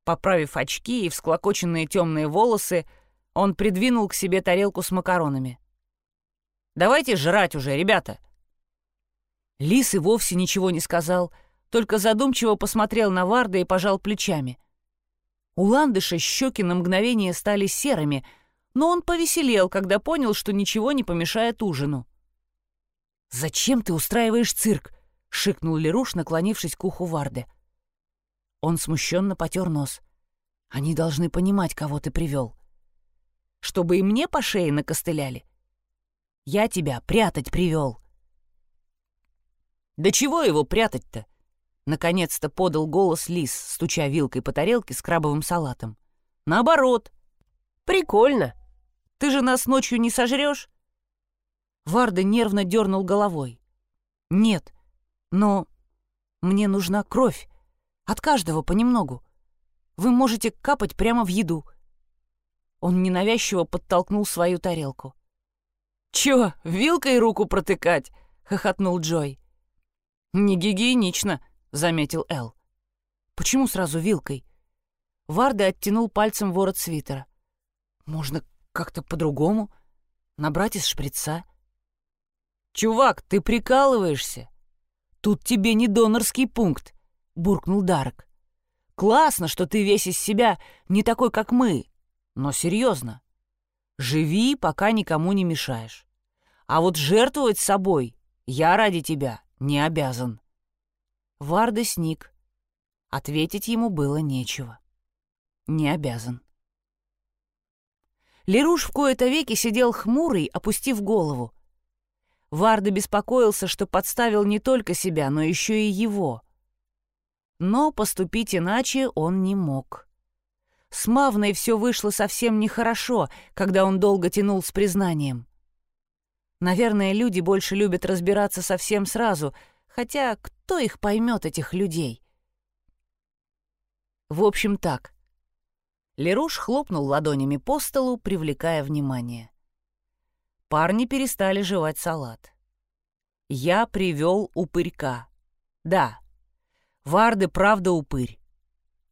Поправив очки и всклокоченные темные волосы, он придвинул к себе тарелку с макаронами. «Давайте жрать уже, ребята!» Лис и вовсе ничего не сказал, только задумчиво посмотрел на Варда и пожал плечами. У ландыша щеки на мгновение стали серыми, но он повеселел, когда понял, что ничего не помешает ужину. «Зачем ты устраиваешь цирк?» — шикнул Леруш, наклонившись к уху Варды. Он смущенно потер нос. «Они должны понимать, кого ты привел чтобы и мне по шее накостыляли. Я тебя прятать привел. Да чего его прятать-то? Наконец-то подал голос лис, стуча вилкой по тарелке с крабовым салатом. Наоборот. Прикольно. Ты же нас ночью не сожрешь? Варда нервно дернул головой. Нет, но мне нужна кровь. От каждого понемногу. Вы можете капать прямо в еду. Он ненавязчиво подтолкнул свою тарелку. «Чё, вилкой руку протыкать?» — хохотнул Джой. «Не гигиенично», — заметил Эл. «Почему сразу вилкой?» Варда оттянул пальцем ворот свитера. «Можно как-то по-другому. Набрать из шприца». «Чувак, ты прикалываешься? Тут тебе не донорский пункт», — буркнул Дарок. «Классно, что ты весь из себя не такой, как мы, но серьезно. Живи, пока никому не мешаешь. А вот жертвовать собой я ради тебя не обязан». Варда сник. Ответить ему было нечего. Не обязан. Леруш в кои-то веки сидел хмурый, опустив голову. Варда беспокоился, что подставил не только себя, но еще и его. Но поступить иначе он не мог. С Мавной все вышло совсем нехорошо, когда он долго тянул с признанием. Наверное, люди больше любят разбираться совсем сразу, хотя кто их поймет, этих людей? В общем, так. Леруш хлопнул ладонями по столу, привлекая внимание. Парни перестали жевать салат. Я привел упырька. Да, Варды правда упырь.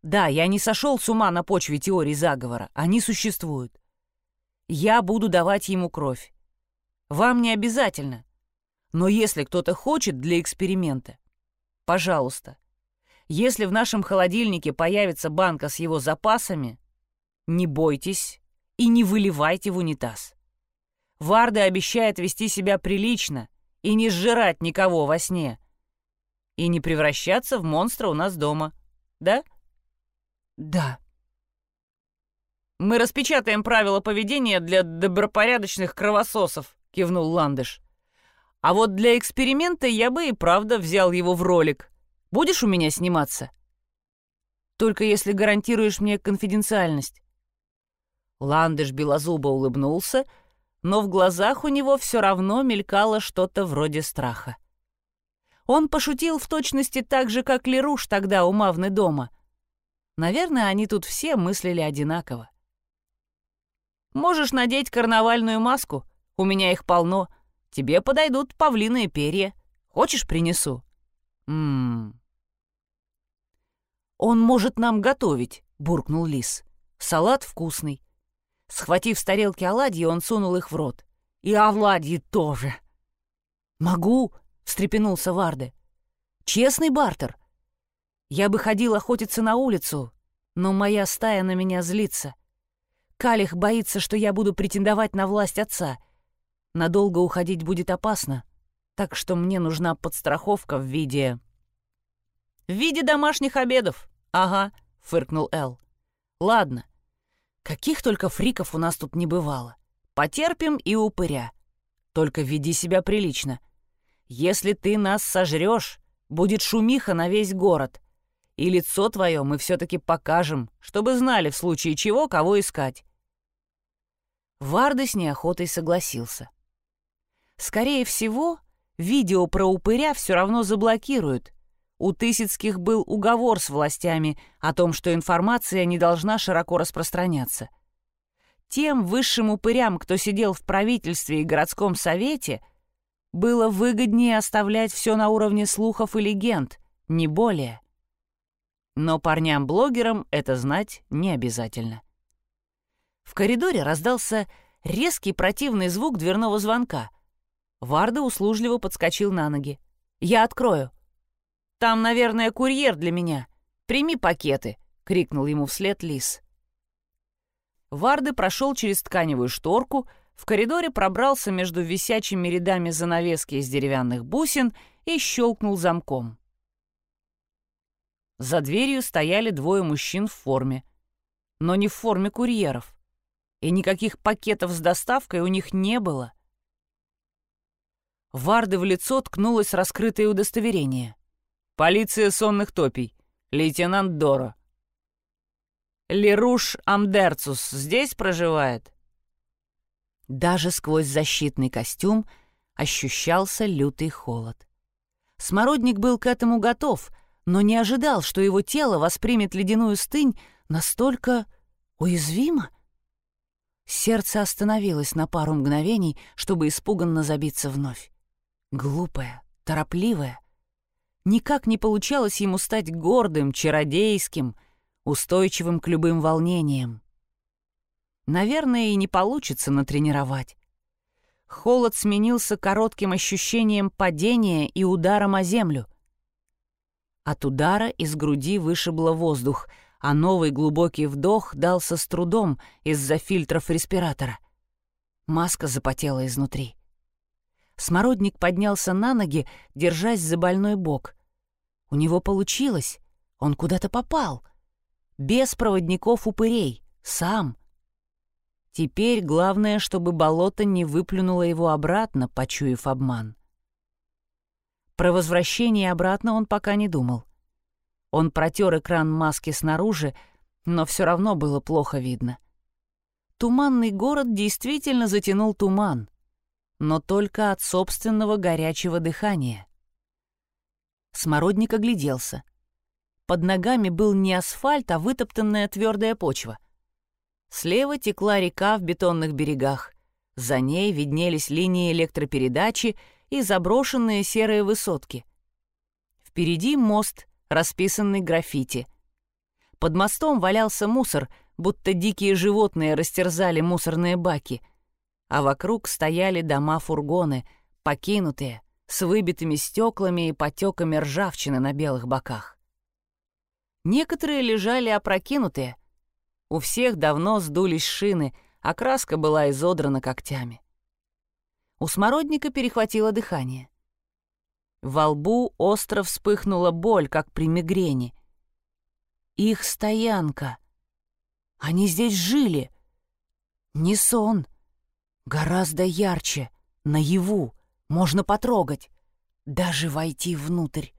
Да, я не сошел с ума на почве теории заговора. Они существуют. Я буду давать ему кровь. Вам не обязательно. Но если кто-то хочет для эксперимента, пожалуйста. Если в нашем холодильнике появится банка с его запасами, не бойтесь и не выливайте в унитаз. Варда обещает вести себя прилично и не сжирать никого во сне. И не превращаться в монстра у нас дома. Да? Да. Мы распечатаем правила поведения для добропорядочных кровососов, кивнул Ландыш. А вот для эксперимента я бы и правда взял его в ролик. Будешь у меня сниматься? Только если гарантируешь мне конфиденциальность. Ландыш белозубо улыбнулся, но в глазах у него все равно мелькало что-то вроде страха. Он пошутил в точности так же, как Леруш тогда у Мавны дома. Наверное, они тут все мыслили одинаково. «Можешь надеть карнавальную маску, у меня их полно. Тебе подойдут павлиные перья. Хочешь, принесу?» «Ммм...» «Он может нам готовить», — буркнул Лис. «Салат вкусный. Схватив с тарелки оладьи, он сунул их в рот. «И оладьи тоже!» «Могу!» — встрепенулся Варде. «Честный бартер. Я бы ходил охотиться на улицу, но моя стая на меня злится. Калих боится, что я буду претендовать на власть отца. Надолго уходить будет опасно, так что мне нужна подстраховка в виде...» «В виде домашних обедов. Ага», — фыркнул Эл. «Ладно, Каких только фриков у нас тут не бывало. Потерпим и упыря. Только веди себя прилично. Если ты нас сожрешь, будет шумиха на весь город. И лицо твое мы все-таки покажем, чтобы знали в случае чего, кого искать. Варда с неохотой согласился. Скорее всего, видео про упыря все равно заблокируют, у Тысяцких был уговор с властями о том, что информация не должна широко распространяться. Тем высшим упырям, кто сидел в правительстве и городском совете, было выгоднее оставлять все на уровне слухов и легенд, не более. Но парням-блогерам это знать не обязательно. В коридоре раздался резкий противный звук дверного звонка. Варда услужливо подскочил на ноги. «Я открою». Там, наверное, курьер для меня. Прими пакеты!» — крикнул ему вслед лис. Варды прошел через тканевую шторку, в коридоре пробрался между висячими рядами занавески из деревянных бусин и щелкнул замком. За дверью стояли двое мужчин в форме, но не в форме курьеров, и никаких пакетов с доставкой у них не было. Варды в лицо ткнулось раскрытое удостоверение. Полиция сонных топий. Лейтенант Доро. Леруш Амдерцус здесь проживает?» Даже сквозь защитный костюм ощущался лютый холод. Смородник был к этому готов, но не ожидал, что его тело воспримет ледяную стынь настолько уязвимо. Сердце остановилось на пару мгновений, чтобы испуганно забиться вновь. Глупое, торопливое, Никак не получалось ему стать гордым, чародейским, устойчивым к любым волнениям. Наверное, и не получится натренировать. холод сменился коротким ощущением падения и ударом о землю. От удара из груди вышибло воздух, а новый глубокий вдох дался с трудом из-за фильтров респиратора. Маска запотела изнутри. Смородник поднялся на ноги, держась за больной бок. У него получилось. Он куда-то попал. Без проводников упырей. Сам. Теперь главное, чтобы болото не выплюнуло его обратно, почуяв обман. Про возвращение обратно он пока не думал. Он протер экран маски снаружи, но все равно было плохо видно. Туманный город действительно затянул туман, но только от собственного горячего дыхания. Смородник огляделся. Под ногами был не асфальт, а вытоптанная твердая почва. Слева текла река в бетонных берегах. За ней виднелись линии электропередачи и заброшенные серые высотки. Впереди мост, расписанный граффити. Под мостом валялся мусор, будто дикие животные растерзали мусорные баки, а вокруг стояли дома-фургоны, покинутые, с выбитыми стеклами и потеками ржавчины на белых боках. Некоторые лежали опрокинутые — у всех давно сдулись шины, а краска была изодрана когтями. У смородника перехватило дыхание. Во лбу остро вспыхнула боль, как при мигрени. Их стоянка. Они здесь жили. Не сон. Гораздо ярче, наяву, можно потрогать, даже войти внутрь.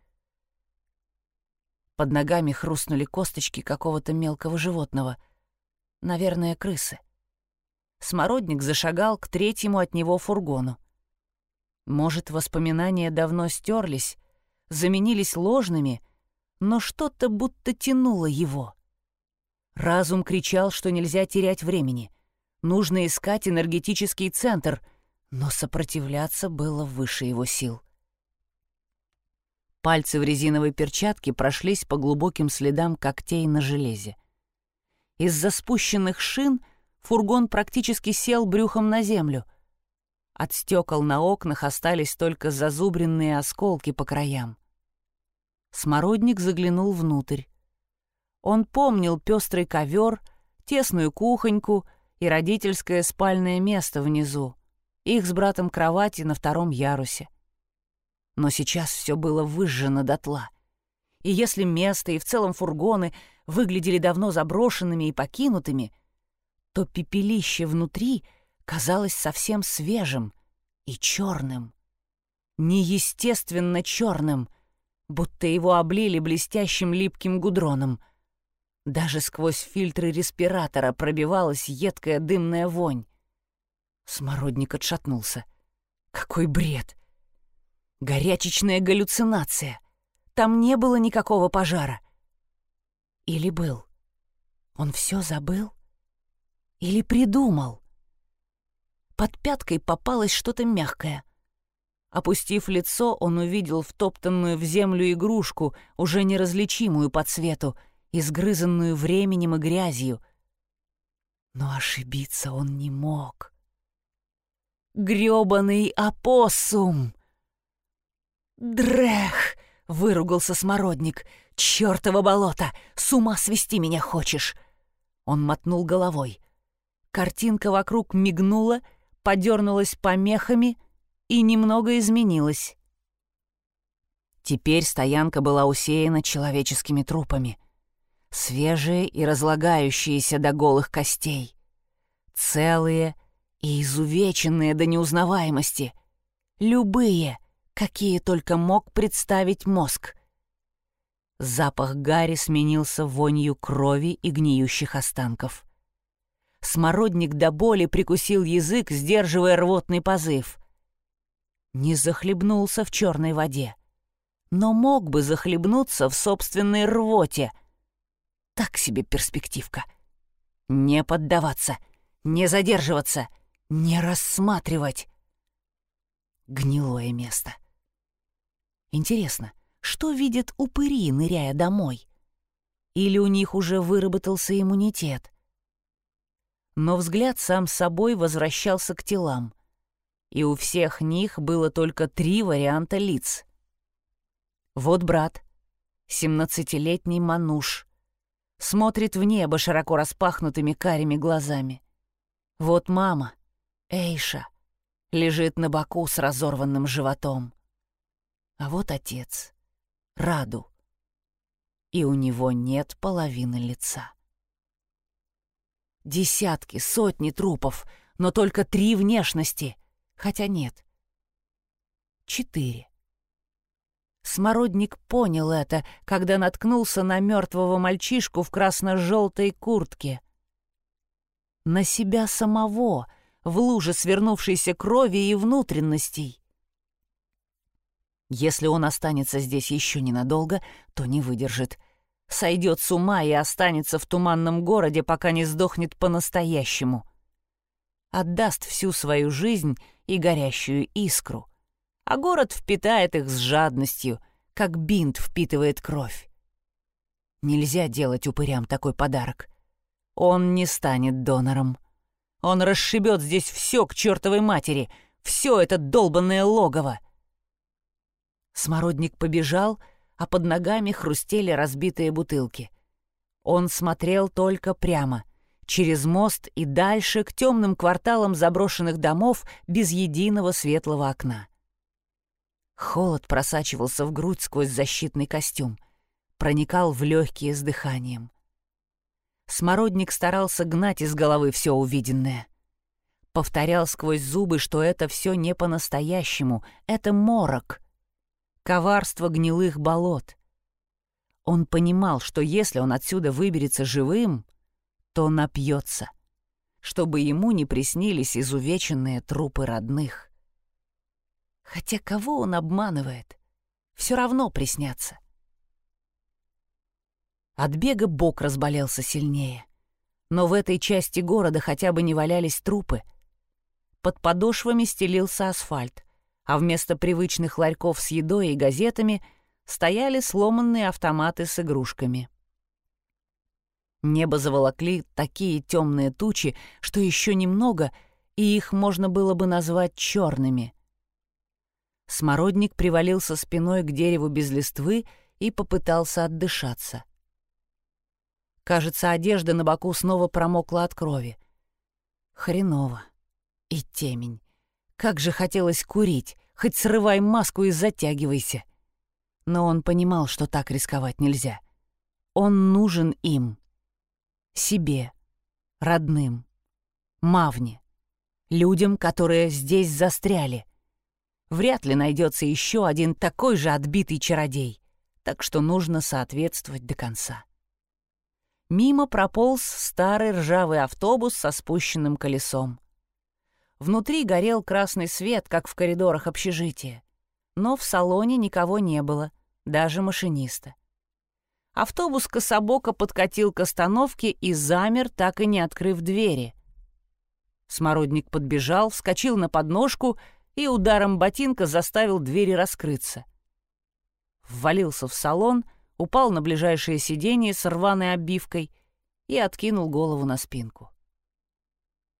Под ногами хрустнули косточки какого-то мелкого животного — Наверное, крысы. Смородник зашагал к третьему от него фургону. Может, воспоминания давно стерлись, заменились ложными, но что-то будто тянуло его. Разум кричал, что нельзя терять времени. Нужно искать энергетический центр, но сопротивляться было выше его сил. Пальцы в резиновой перчатке прошлись по глубоким следам когтей на железе. Из-за спущенных шин фургон практически сел брюхом на землю. От стекол на окнах остались только зазубренные осколки по краям. Смородник заглянул внутрь. Он помнил пестрый ковер, тесную кухоньку и родительское спальное место внизу, их с братом кровати на втором ярусе. Но сейчас все было выжжено дотла. И если место и в целом фургоны выглядели давно заброшенными и покинутыми, то пепелище внутри казалось совсем свежим и черным. Неестественно черным, будто его облили блестящим липким гудроном. Даже сквозь фильтры респиратора пробивалась едкая дымная вонь. Смородник отшатнулся. Какой бред! Горячечная галлюцинация! Там не было никакого пожара. Или был? Он все забыл? Или придумал? Под пяткой попалось что-то мягкое. Опустив лицо, он увидел втоптанную в землю игрушку, уже неразличимую по цвету, изгрызанную временем и грязью. Но ошибиться он не мог. Грёбаный опоссум! Дрех! — выругался смородник. «Чёртово болото! С ума свести меня хочешь!» Он мотнул головой. Картинка вокруг мигнула, подернулась помехами и немного изменилась. Теперь стоянка была усеяна человеческими трупами. Свежие и разлагающиеся до голых костей. Целые и изувеченные до неузнаваемости. Любые — какие только мог представить мозг. Запах гари сменился вонью крови и гниющих останков. Смородник до боли прикусил язык, сдерживая рвотный позыв. Не захлебнулся в черной воде, но мог бы захлебнуться в собственной рвоте. Так себе перспективка. Не поддаваться, не задерживаться, не рассматривать. Гнилое место — Интересно, что видят упыри, ныряя домой? Или у них уже выработался иммунитет? Но взгляд сам собой возвращался к телам. и у всех них было только три варианта лиц. Вот брат, семнадцатилетний мануш, смотрит в небо широко распахнутыми карими глазами. Вот мама, Эйша, лежит на боку с разорванным животом. А вот отец, Раду, и у него нет половины лица. Десятки, сотни трупов, но только три внешности, хотя нет. Четыре. Смородник понял это, когда наткнулся на мертвого мальчишку в красно-желтой куртке. На себя самого, в луже свернувшейся крови и внутренностей. Если он останется здесь еще ненадолго, то не выдержит. Сойдет с ума и останется в туманном городе, пока не сдохнет по-настоящему. Отдаст всю свою жизнь и горящую искру — а город впитает их с жадностью, как бинт впитывает кровь. Нельзя делать упырям такой подарок. Он не станет донором. Он расшибет здесь все к чертовой матери, все это долбанное логово. Смородник побежал, а под ногами хрустели разбитые бутылки. Он смотрел только прямо, через мост и дальше к темным кварталам заброшенных домов без единого светлого окна. Холод просачивался в грудь сквозь защитный костюм, проникал в легкие с дыханием. Смородник старался гнать из головы все увиденное. Повторял сквозь зубы, что это все не по-настоящему, это морок, коварство гнилых болот. Он понимал, что если он отсюда выберется живым, то напьется, чтобы ему не приснились изувеченные трупы родных. Хотя кого он обманывает? Все равно приснятся. От бега бок разболелся сильнее. Но в этой части города хотя бы не валялись трупы. Под подошвами стелился асфальт, а вместо привычных ларьков с едой и газетами стояли сломанные автоматы с игрушками. Небо заволокли такие темные тучи, что еще немного, и их можно было бы назвать черными. Смородник привалился спиной к дереву без листвы и попытался отдышаться. Кажется, одежда на боку снова промокла от крови. Хреново. И темень. Как же хотелось курить, хоть срывай маску и затягивайся. Но он понимал, что так рисковать нельзя. Он нужен им. Себе. Родным. Мавне. Людям, которые здесь застряли — вряд ли найдется еще один такой же отбитый чародей, так что нужно соответствовать до конца. Мимо прополз старый ржавый автобус со спущенным колесом. Внутри горел красный свет, как в коридорах общежития. Но в салоне никого не было, даже машиниста. Автобус кособоко подкатил к остановке и замер, так и не открыв двери. Смородник подбежал, вскочил на подножку — и ударом ботинка заставил двери раскрыться. Ввалился в салон, упал на ближайшее сиденье с рваной обивкой и откинул голову на спинку.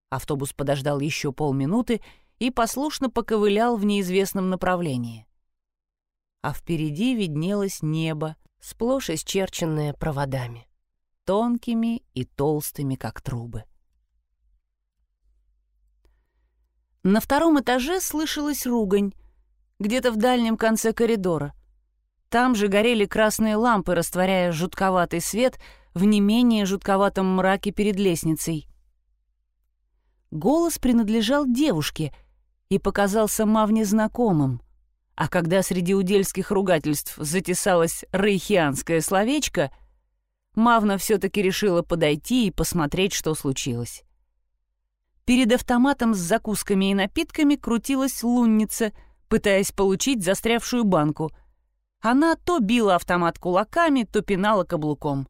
Автобус подождал еще полминуты и послушно поковылял в неизвестном направлении. А впереди виднелось небо, сплошь исчерченное проводами, тонкими и толстыми, как трубы. На втором этаже слышалась ругань, где-то в дальнем конце коридора. Там же горели красные лампы, растворяя жутковатый свет в не менее жутковатом мраке перед лестницей. Голос принадлежал девушке и показался Мавне знакомым. А когда среди удельских ругательств затесалось рейхианское словечко, Мавна все-таки решила подойти и посмотреть, что случилось. Перед автоматом с закусками и напитками крутилась лунница, пытаясь получить застрявшую банку. Она то била автомат кулаками, то пинала каблуком.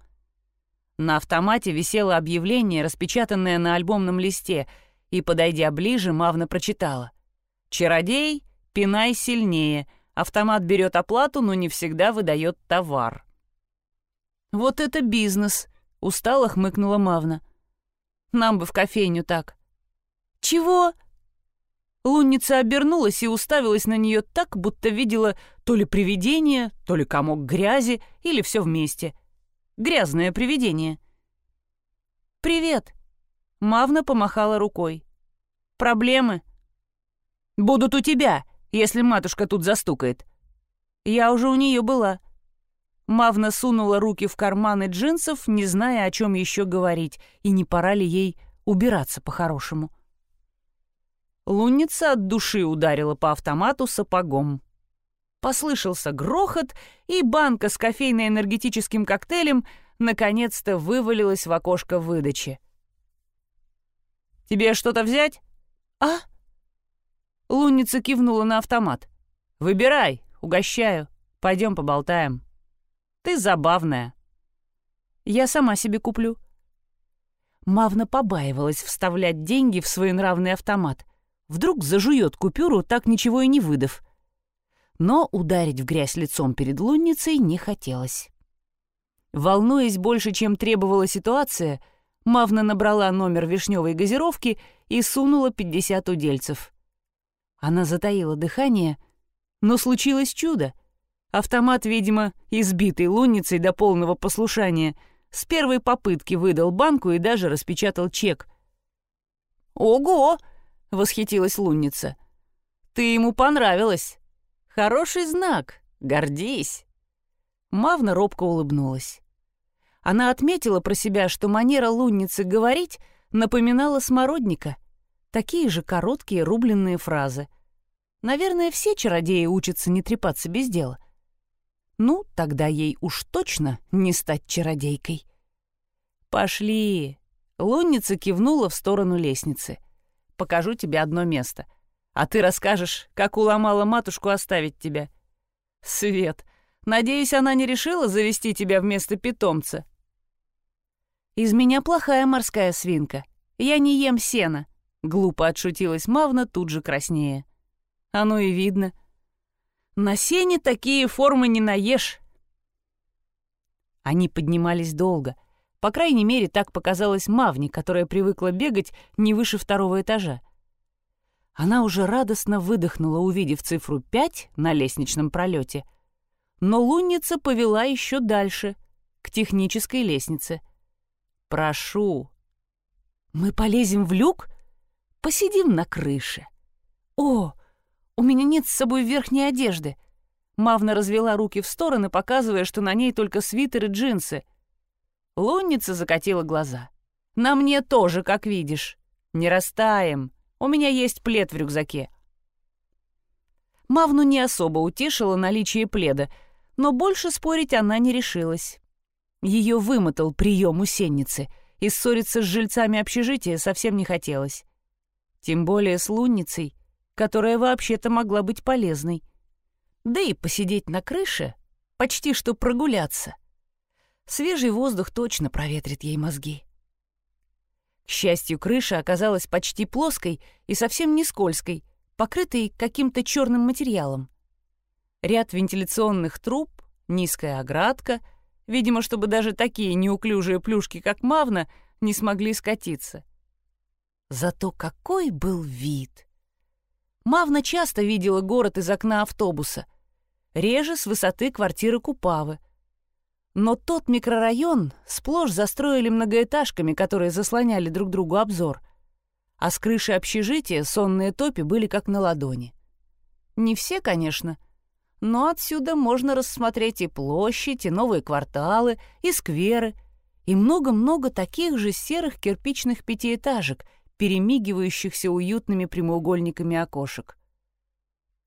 На автомате висело объявление, распечатанное на альбомном листе, и, подойдя ближе, Мавна прочитала. «Чародей, пинай сильнее. Автомат берет оплату, но не всегда выдает товар». «Вот это бизнес!» — устало хмыкнула Мавна. «Нам бы в кофейню так». «Чего?» Лунница обернулась и уставилась на нее так, будто видела то ли привидение, то ли комок грязи, или все вместе. Грязное привидение. «Привет!» — Мавна помахала рукой. «Проблемы?» «Будут у тебя, если матушка тут застукает». «Я уже у нее была». Мавна сунула руки в карманы джинсов, не зная, о чем еще говорить, и не пора ли ей убираться по-хорошему. Лунница от души ударила по автомату сапогом. Послышался грохот, и банка с кофейно-энергетическим коктейлем наконец-то вывалилась в окошко выдачи. «Тебе что-то взять?» «А?» Лунница кивнула на автомат. «Выбирай, угощаю. Пойдем поболтаем. Ты забавная». «Я сама себе куплю». Мавна побаивалась вставлять деньги в своенравный автомат — Вдруг зажует купюру, так ничего и не выдав. Но ударить в грязь лицом перед лунницей не хотелось. Волнуясь больше, чем требовала ситуация, Мавна набрала номер вишневой газировки и сунула 50 удельцев. Она затаила дыхание, но случилось чудо. Автомат, видимо, избитый лунницей до полного послушания, с первой попытки выдал банку и даже распечатал чек. «Ого!» — восхитилась лунница. «Ты ему понравилась. Хороший знак. Гордись». Мавна робко улыбнулась. Она отметила про себя, что манера лунницы говорить напоминала смородника. Такие же короткие рубленные фразы. Наверное, все чародеи учатся не трепаться без дела. Ну, тогда ей уж точно не стать чародейкой. «Пошли!» Лунница кивнула в сторону лестницы покажу тебе одно место. А ты расскажешь, как уломала матушку оставить тебя. Свет, надеюсь, она не решила завести тебя вместо питомца. Из меня плохая морская свинка. Я не ем сена. Глупо отшутилась Мавна, тут же краснее. Оно и видно. На сене такие формы не наешь. Они поднимались долго — по крайней мере, так показалось Мавне, которая привыкла бегать не выше второго этажа. Она уже радостно выдохнула, увидев цифру 5 на лестничном пролете. Но лунница повела еще дальше, к технической лестнице. «Прошу». «Мы полезем в люк? Посидим на крыше». «О, у меня нет с собой верхней одежды». Мавна развела руки в стороны, показывая, что на ней только свитер и джинсы — Лунница закатила глаза. «На мне тоже, как видишь. Не растаем. У меня есть плед в рюкзаке». Мавну не особо утешило наличие пледа, но больше спорить она не решилась. Ее вымотал прием у сенницы, и ссориться с жильцами общежития совсем не хотелось. Тем более с лунницей, которая вообще-то могла быть полезной. Да и посидеть на крыше, почти что прогуляться — Свежий воздух точно проветрит ей мозги. К счастью, крыша оказалась почти плоской и совсем не скользкой, покрытой каким-то черным материалом. Ряд вентиляционных труб, низкая оградка, видимо, чтобы даже такие неуклюжие плюшки, как Мавна, не смогли скатиться. Зато какой был вид! Мавна часто видела город из окна автобуса, реже с высоты квартиры Купавы — но тот микрорайон сплошь застроили многоэтажками, которые заслоняли друг другу обзор. А с крыши общежития сонные топи были как на ладони. Не все, конечно, но отсюда можно рассмотреть и площадь, и новые кварталы, и скверы, и много-много таких же серых кирпичных пятиэтажек, перемигивающихся уютными прямоугольниками окошек.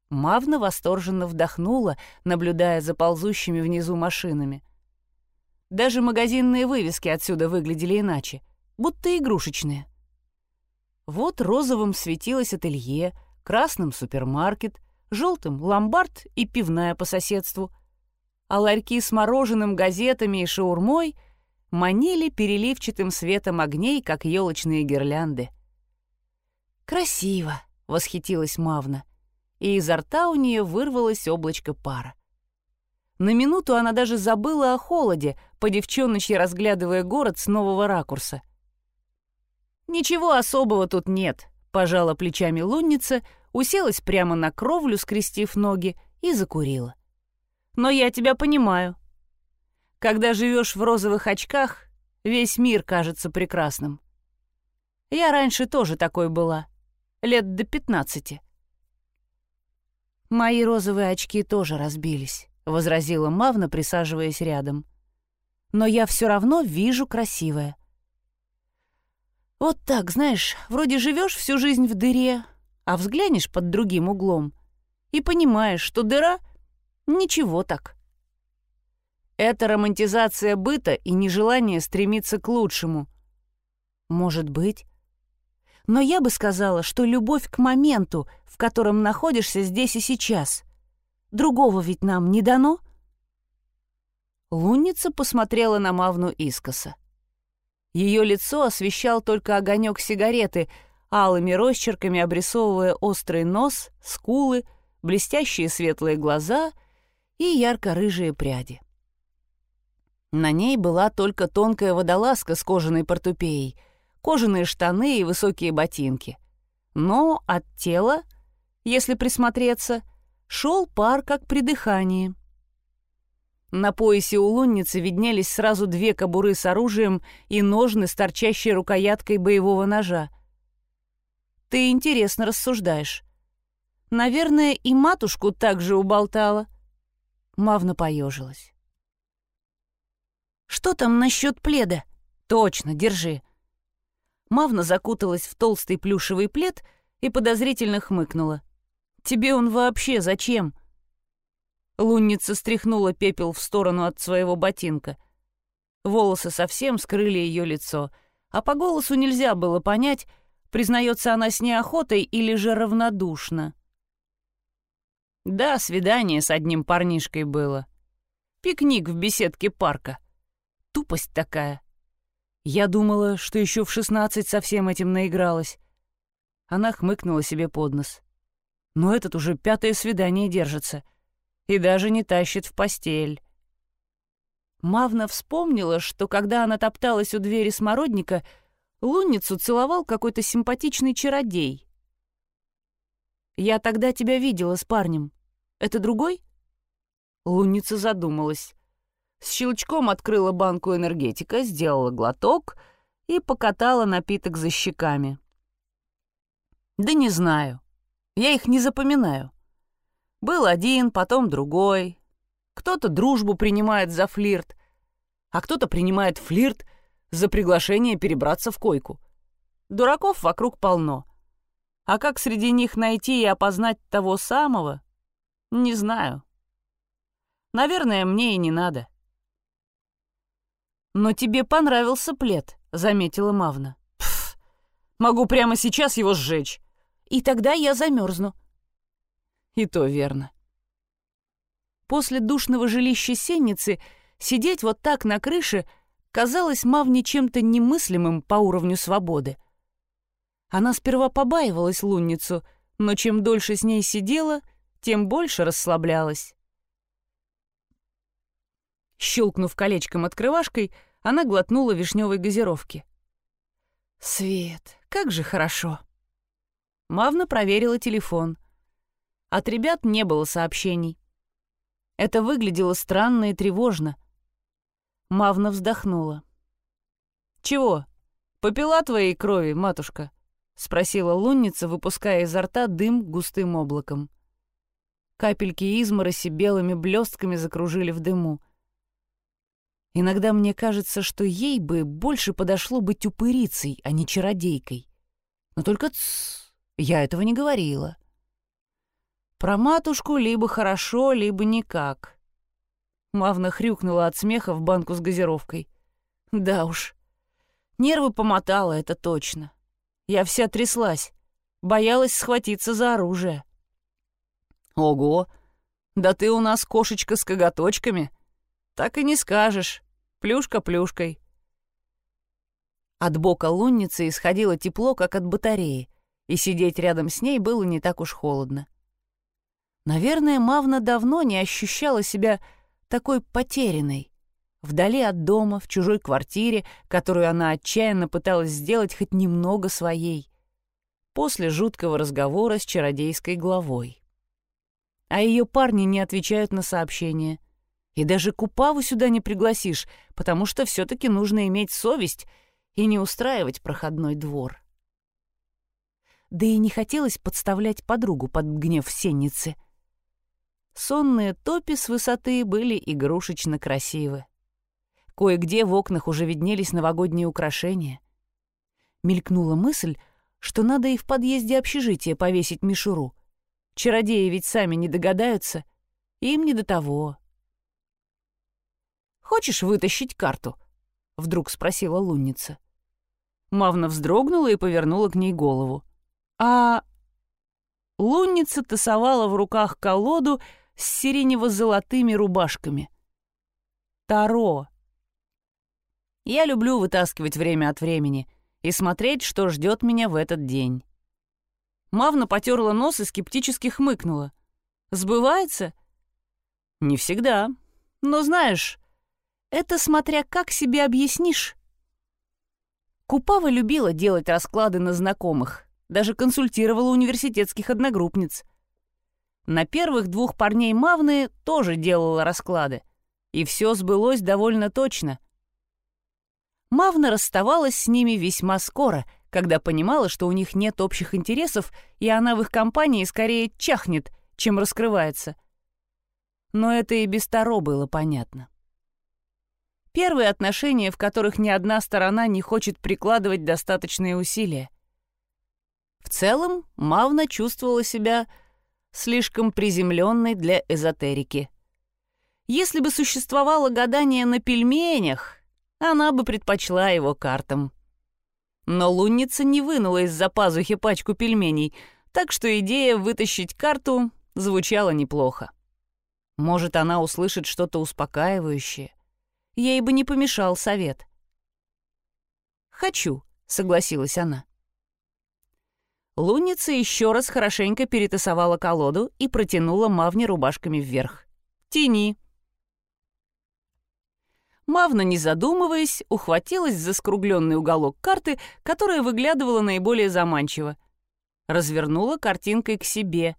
Мавна восторженно вдохнула, наблюдая за ползущими внизу машинами — даже магазинные вывески отсюда выглядели иначе, будто игрушечные. Вот розовым светилось ателье, красным — супермаркет, желтым — ломбард и пивная по соседству. А ларьки с мороженым, газетами и шаурмой манили переливчатым светом огней, как елочные гирлянды. «Красиво!» — восхитилась Мавна, и изо рта у нее вырвалось облачко пара. На минуту она даже забыла о холоде, по девчоночьи разглядывая город с нового ракурса. «Ничего особого тут нет», — Пожала плечами лунница, уселась прямо на кровлю, скрестив ноги, и закурила. «Но я тебя понимаю. Когда живешь в розовых очках, весь мир кажется прекрасным. Я раньше тоже такой была, лет до пятнадцати». «Мои розовые очки тоже разбились», — возразила Мавна, присаживаясь рядом. «Но я все равно вижу красивое. Вот так, знаешь, вроде живешь всю жизнь в дыре, а взглянешь под другим углом и понимаешь, что дыра — ничего так. Это романтизация быта и нежелание стремиться к лучшему. Может быть. Но я бы сказала, что любовь к моменту, в котором находишься здесь и сейчас. Другого ведь нам не дано. Лунница посмотрела на Мавну искоса. Ее лицо освещал только огонек сигареты, алыми росчерками обрисовывая острый нос, скулы, блестящие светлые глаза и ярко-рыжие пряди. На ней была только тонкая водолазка с кожаной портупеей, кожаные штаны и высокие ботинки. Но от тела, если присмотреться, шел пар, как при дыхании. На поясе у лунницы виднелись сразу две кобуры с оружием и ножны с торчащей рукояткой боевого ножа. «Ты интересно рассуждаешь. Наверное, и матушку также уболтала». Мавна поежилась. «Что там насчет пледа?» «Точно, держи». Мавна закуталась в толстый плюшевый плед и подозрительно хмыкнула. «Тебе он вообще зачем?» Лунница стряхнула пепел в сторону от своего ботинка. Волосы совсем скрыли ее лицо, а по голосу нельзя было понять, признается она с неохотой или же равнодушно. Да, свидание с одним парнишкой было. Пикник в беседке парка. Тупость такая. Я думала, что еще в шестнадцать со всем этим наигралась. Она хмыкнула себе под нос. Но этот уже пятое свидание держится — и даже не тащит в постель. Мавна вспомнила, что когда она топталась у двери смородника, лунницу целовал какой-то симпатичный чародей. «Я тогда тебя видела с парнем. Это другой?» Лунница задумалась. С щелчком открыла банку энергетика, сделала глоток и покатала напиток за щеками. «Да не знаю. Я их не запоминаю. Был один, потом другой. Кто-то дружбу принимает за флирт, а кто-то принимает флирт за приглашение перебраться в койку. Дураков вокруг полно. А как среди них найти и опознать того самого, не знаю. Наверное, мне и не надо. «Но тебе понравился плед», — заметила Мавна. «Пф, могу прямо сейчас его сжечь. И тогда я замерзну. И то верно. После душного жилища сенницы сидеть вот так на крыше казалось Мавне чем-то немыслимым по уровню свободы. Она сперва побаивалась лунницу, но чем дольше с ней сидела, тем больше расслаблялась. Щелкнув колечком-открывашкой, она глотнула вишневой газировки. «Свет, как же хорошо!» Мавна проверила телефон — от ребят не было сообщений. Это выглядело странно и тревожно. Мавна вздохнула. «Чего? Попила твоей крови, матушка?» — спросила лунница, выпуская изо рта дым густым облаком. Капельки измороси белыми блестками закружили в дыму. Иногда мне кажется, что ей бы больше подошло быть упырицей, а не чародейкой. Но только тс, я этого не говорила. Про матушку либо хорошо, либо никак. Мавна хрюкнула от смеха в банку с газировкой. Да уж. Нервы помотала, это точно. Я вся тряслась. Боялась схватиться за оружие. Ого! Да ты у нас кошечка с коготочками. Так и не скажешь. Плюшка плюшкой. От бока лунницы исходило тепло, как от батареи, и сидеть рядом с ней было не так уж холодно. Наверное, Мавна давно не ощущала себя такой потерянной. Вдали от дома, в чужой квартире, которую она отчаянно пыталась сделать хоть немного своей. после жуткого разговора с чародейской главой. А ее парни не отвечают на сообщения. И даже Купаву сюда не пригласишь, потому что все-таки нужно иметь совесть и не устраивать проходной двор. Да и не хотелось подставлять подругу под гнев сенницы. Сонные топи с высоты были игрушечно красивы. Кое-где в окнах уже виднелись новогодние украшения. Мелькнула мысль, что надо и в подъезде общежития повесить мишуру. Чародеи ведь сами не догадаются, им не до того. «Хочешь вытащить карту?» — вдруг спросила лунница. Мавна вздрогнула и повернула к ней голову. А лунница тасовала в руках колоду с сиренево-золотыми рубашками. Таро. Я люблю вытаскивать время от времени — и смотреть, что ждет меня в этот день. Мавна потерла нос и скептически хмыкнула. «Сбывается?» «Не всегда. Но знаешь, это смотря как себе объяснишь». Купава любила делать расклады на знакомых, даже консультировала университетских одногруппниц. На первых двух парней Мавны тоже делала расклады, и все сбылось довольно точно — Мавна расставалась с ними весьма скоро, когда понимала, что у них нет общих интересов, и она в их компании скорее чахнет, чем раскрывается. Но это и без Таро было понятно. Первые отношения, в которых ни одна сторона не хочет прикладывать достаточные усилия. В целом, Мавна чувствовала себя слишком приземленной для эзотерики. Если бы существовало гадание на пельменях, она бы предпочла его картам. Но лунница не вынула из-за пазухи пачку пельменей, так что идея вытащить карту звучала неплохо. Может, она услышит что-то успокаивающее. Ей бы не помешал совет. «Хочу», — согласилась она. Лунница еще раз хорошенько перетасовала колоду и протянула Мавне рубашками вверх. «Тяни», Мавна, не задумываясь, ухватилась за скругленный уголок карты, которая выглядывала наиболее заманчиво. Развернула картинкой к себе.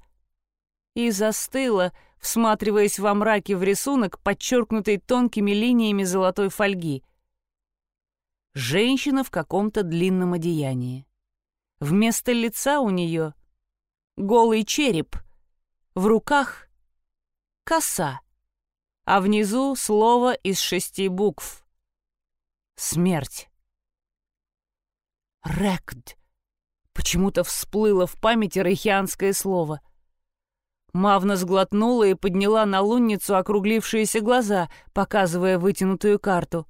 И застыла, всматриваясь во мраке в рисунок, подчеркнутый тонкими линиями золотой фольги. Женщина в каком-то длинном одеянии. Вместо лица у нее голый череп. В руках коса а внизу слово из шести букв. Смерть. Рекд. Почему-то всплыло в памяти рейхианское слово. Мавна сглотнула и подняла на лунницу округлившиеся глаза, показывая вытянутую карту.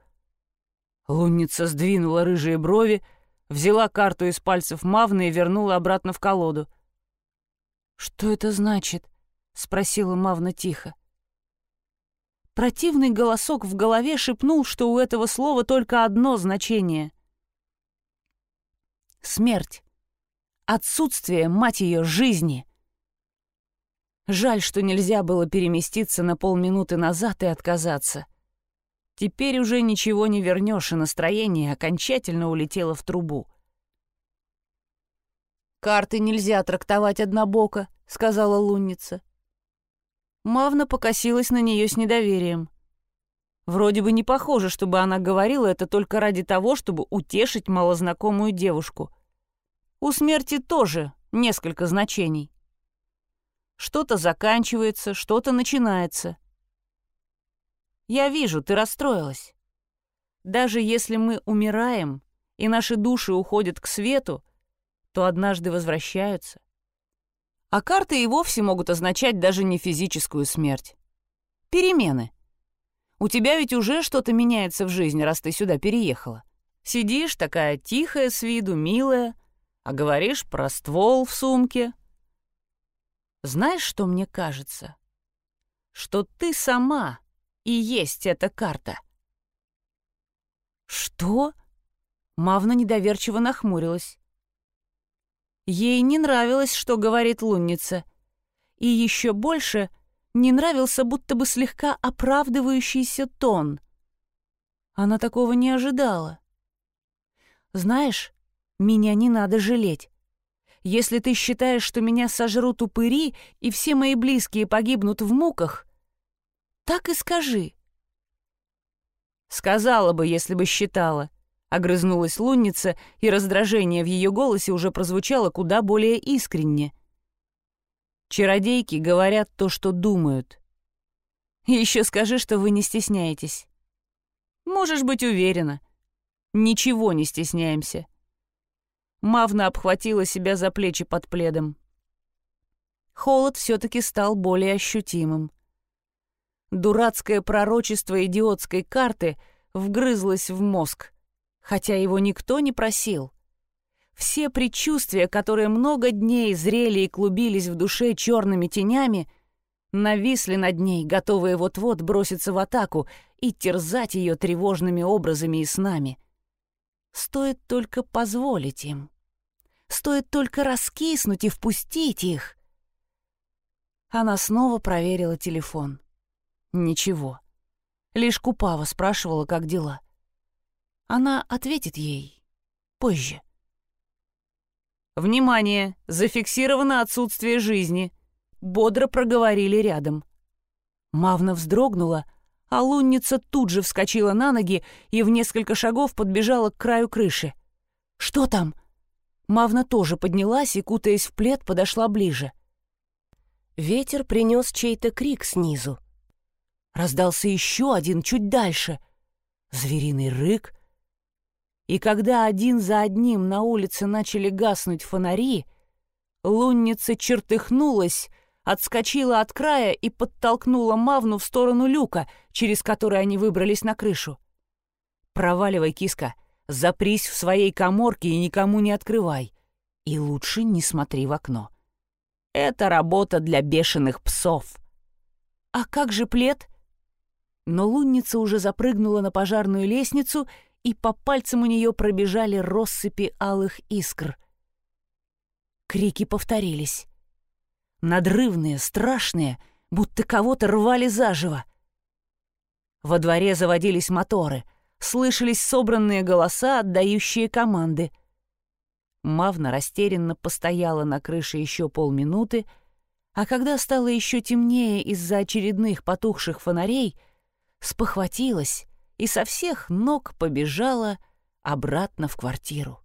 Лунница сдвинула рыжие брови, взяла карту из пальцев Мавны и вернула обратно в колоду. «Что это значит?» — спросила Мавна тихо. Противный голосок в голове шепнул, что у этого слова только одно значение. Смерть. Отсутствие, мать ее, жизни. Жаль, что нельзя было переместиться на полминуты назад и отказаться. Теперь уже ничего не вернешь, и настроение окончательно улетело в трубу. «Карты нельзя трактовать однобоко», — сказала лунница. Мавна покосилась на нее с недоверием. Вроде бы не похоже, чтобы она говорила это только ради того, чтобы утешить малознакомую девушку. У смерти тоже несколько значений. Что-то заканчивается, что-то начинается. Я вижу, ты расстроилась. Даже если мы умираем, и наши души уходят к свету, то однажды возвращаются. А карты и вовсе могут означать даже не физическую смерть. Перемены. У тебя ведь уже что-то меняется в жизни, раз ты сюда переехала. Сидишь такая тихая с виду, милая, а говоришь про ствол в сумке. Знаешь, что мне кажется? Что ты сама и есть эта карта. Что? Мавна недоверчиво нахмурилась. Ей не нравилось, что говорит лунница. И еще больше не нравился будто бы слегка оправдывающийся тон. Она такого не ожидала. «Знаешь, меня не надо жалеть. если ты считаешь, что меня сожрут упыри и все мои близкие погибнут в муках, так и скажи». «Сказала бы, если бы считала», — огрызнулась лунница, и раздражение в ее голосе уже прозвучало куда более искренне. «Чародейки говорят то, что думают». «Еще скажи, что вы не стесняетесь». «Можешь быть уверена. Ничего не стесняемся». Мавна обхватила себя за плечи под пледом. Холод все-таки стал более ощутимым. Дурацкое пророчество идиотской карты вгрызлось в мозг, хотя его никто не просил. Все предчувствия, которые много дней зрели и клубились в душе черными тенями, нависли над ней, готовые вот-вот броситься в атаку и терзать ее тревожными образами и снами. Стоит только позволить им. Стоит только раскиснуть и впустить их. Она снова проверила телефон. Ничего. Лишь Купава спрашивала, как дела. Она ответит ей позже. «Внимание! Зафиксировано отсутствие жизни!» Бодро проговорили рядом. Мавна вздрогнула, а лунница тут же вскочила на ноги и в несколько шагов подбежала к краю крыши. «Что там?» Мавна тоже поднялась и, кутаясь в плед, подошла ближе. Ветер принес чей-то крик снизу. Раздался еще один чуть дальше. Звериный рык. И когда один за одним на улице начали гаснуть фонари, лунница чертыхнулась, отскочила от края и подтолкнула Мавну в сторону люка, через который они выбрались на крышу. «Проваливай, киска, запрись в своей коморке и никому не открывай. И лучше не смотри в окно. Это работа для бешеных псов». «А как же плед?» Но лунница уже запрыгнула на пожарную лестницу, и по пальцам у нее пробежали россыпи алых искр. Крики повторились. Надрывные, страшные, будто кого-то рвали заживо. Во дворе заводились моторы, слышались собранные голоса, отдающие команды. Мавна растерянно постояла на крыше еще полминуты, а когда стало еще темнее из-за очередных потухших фонарей — спохватилась и со всех ног побежала обратно в квартиру.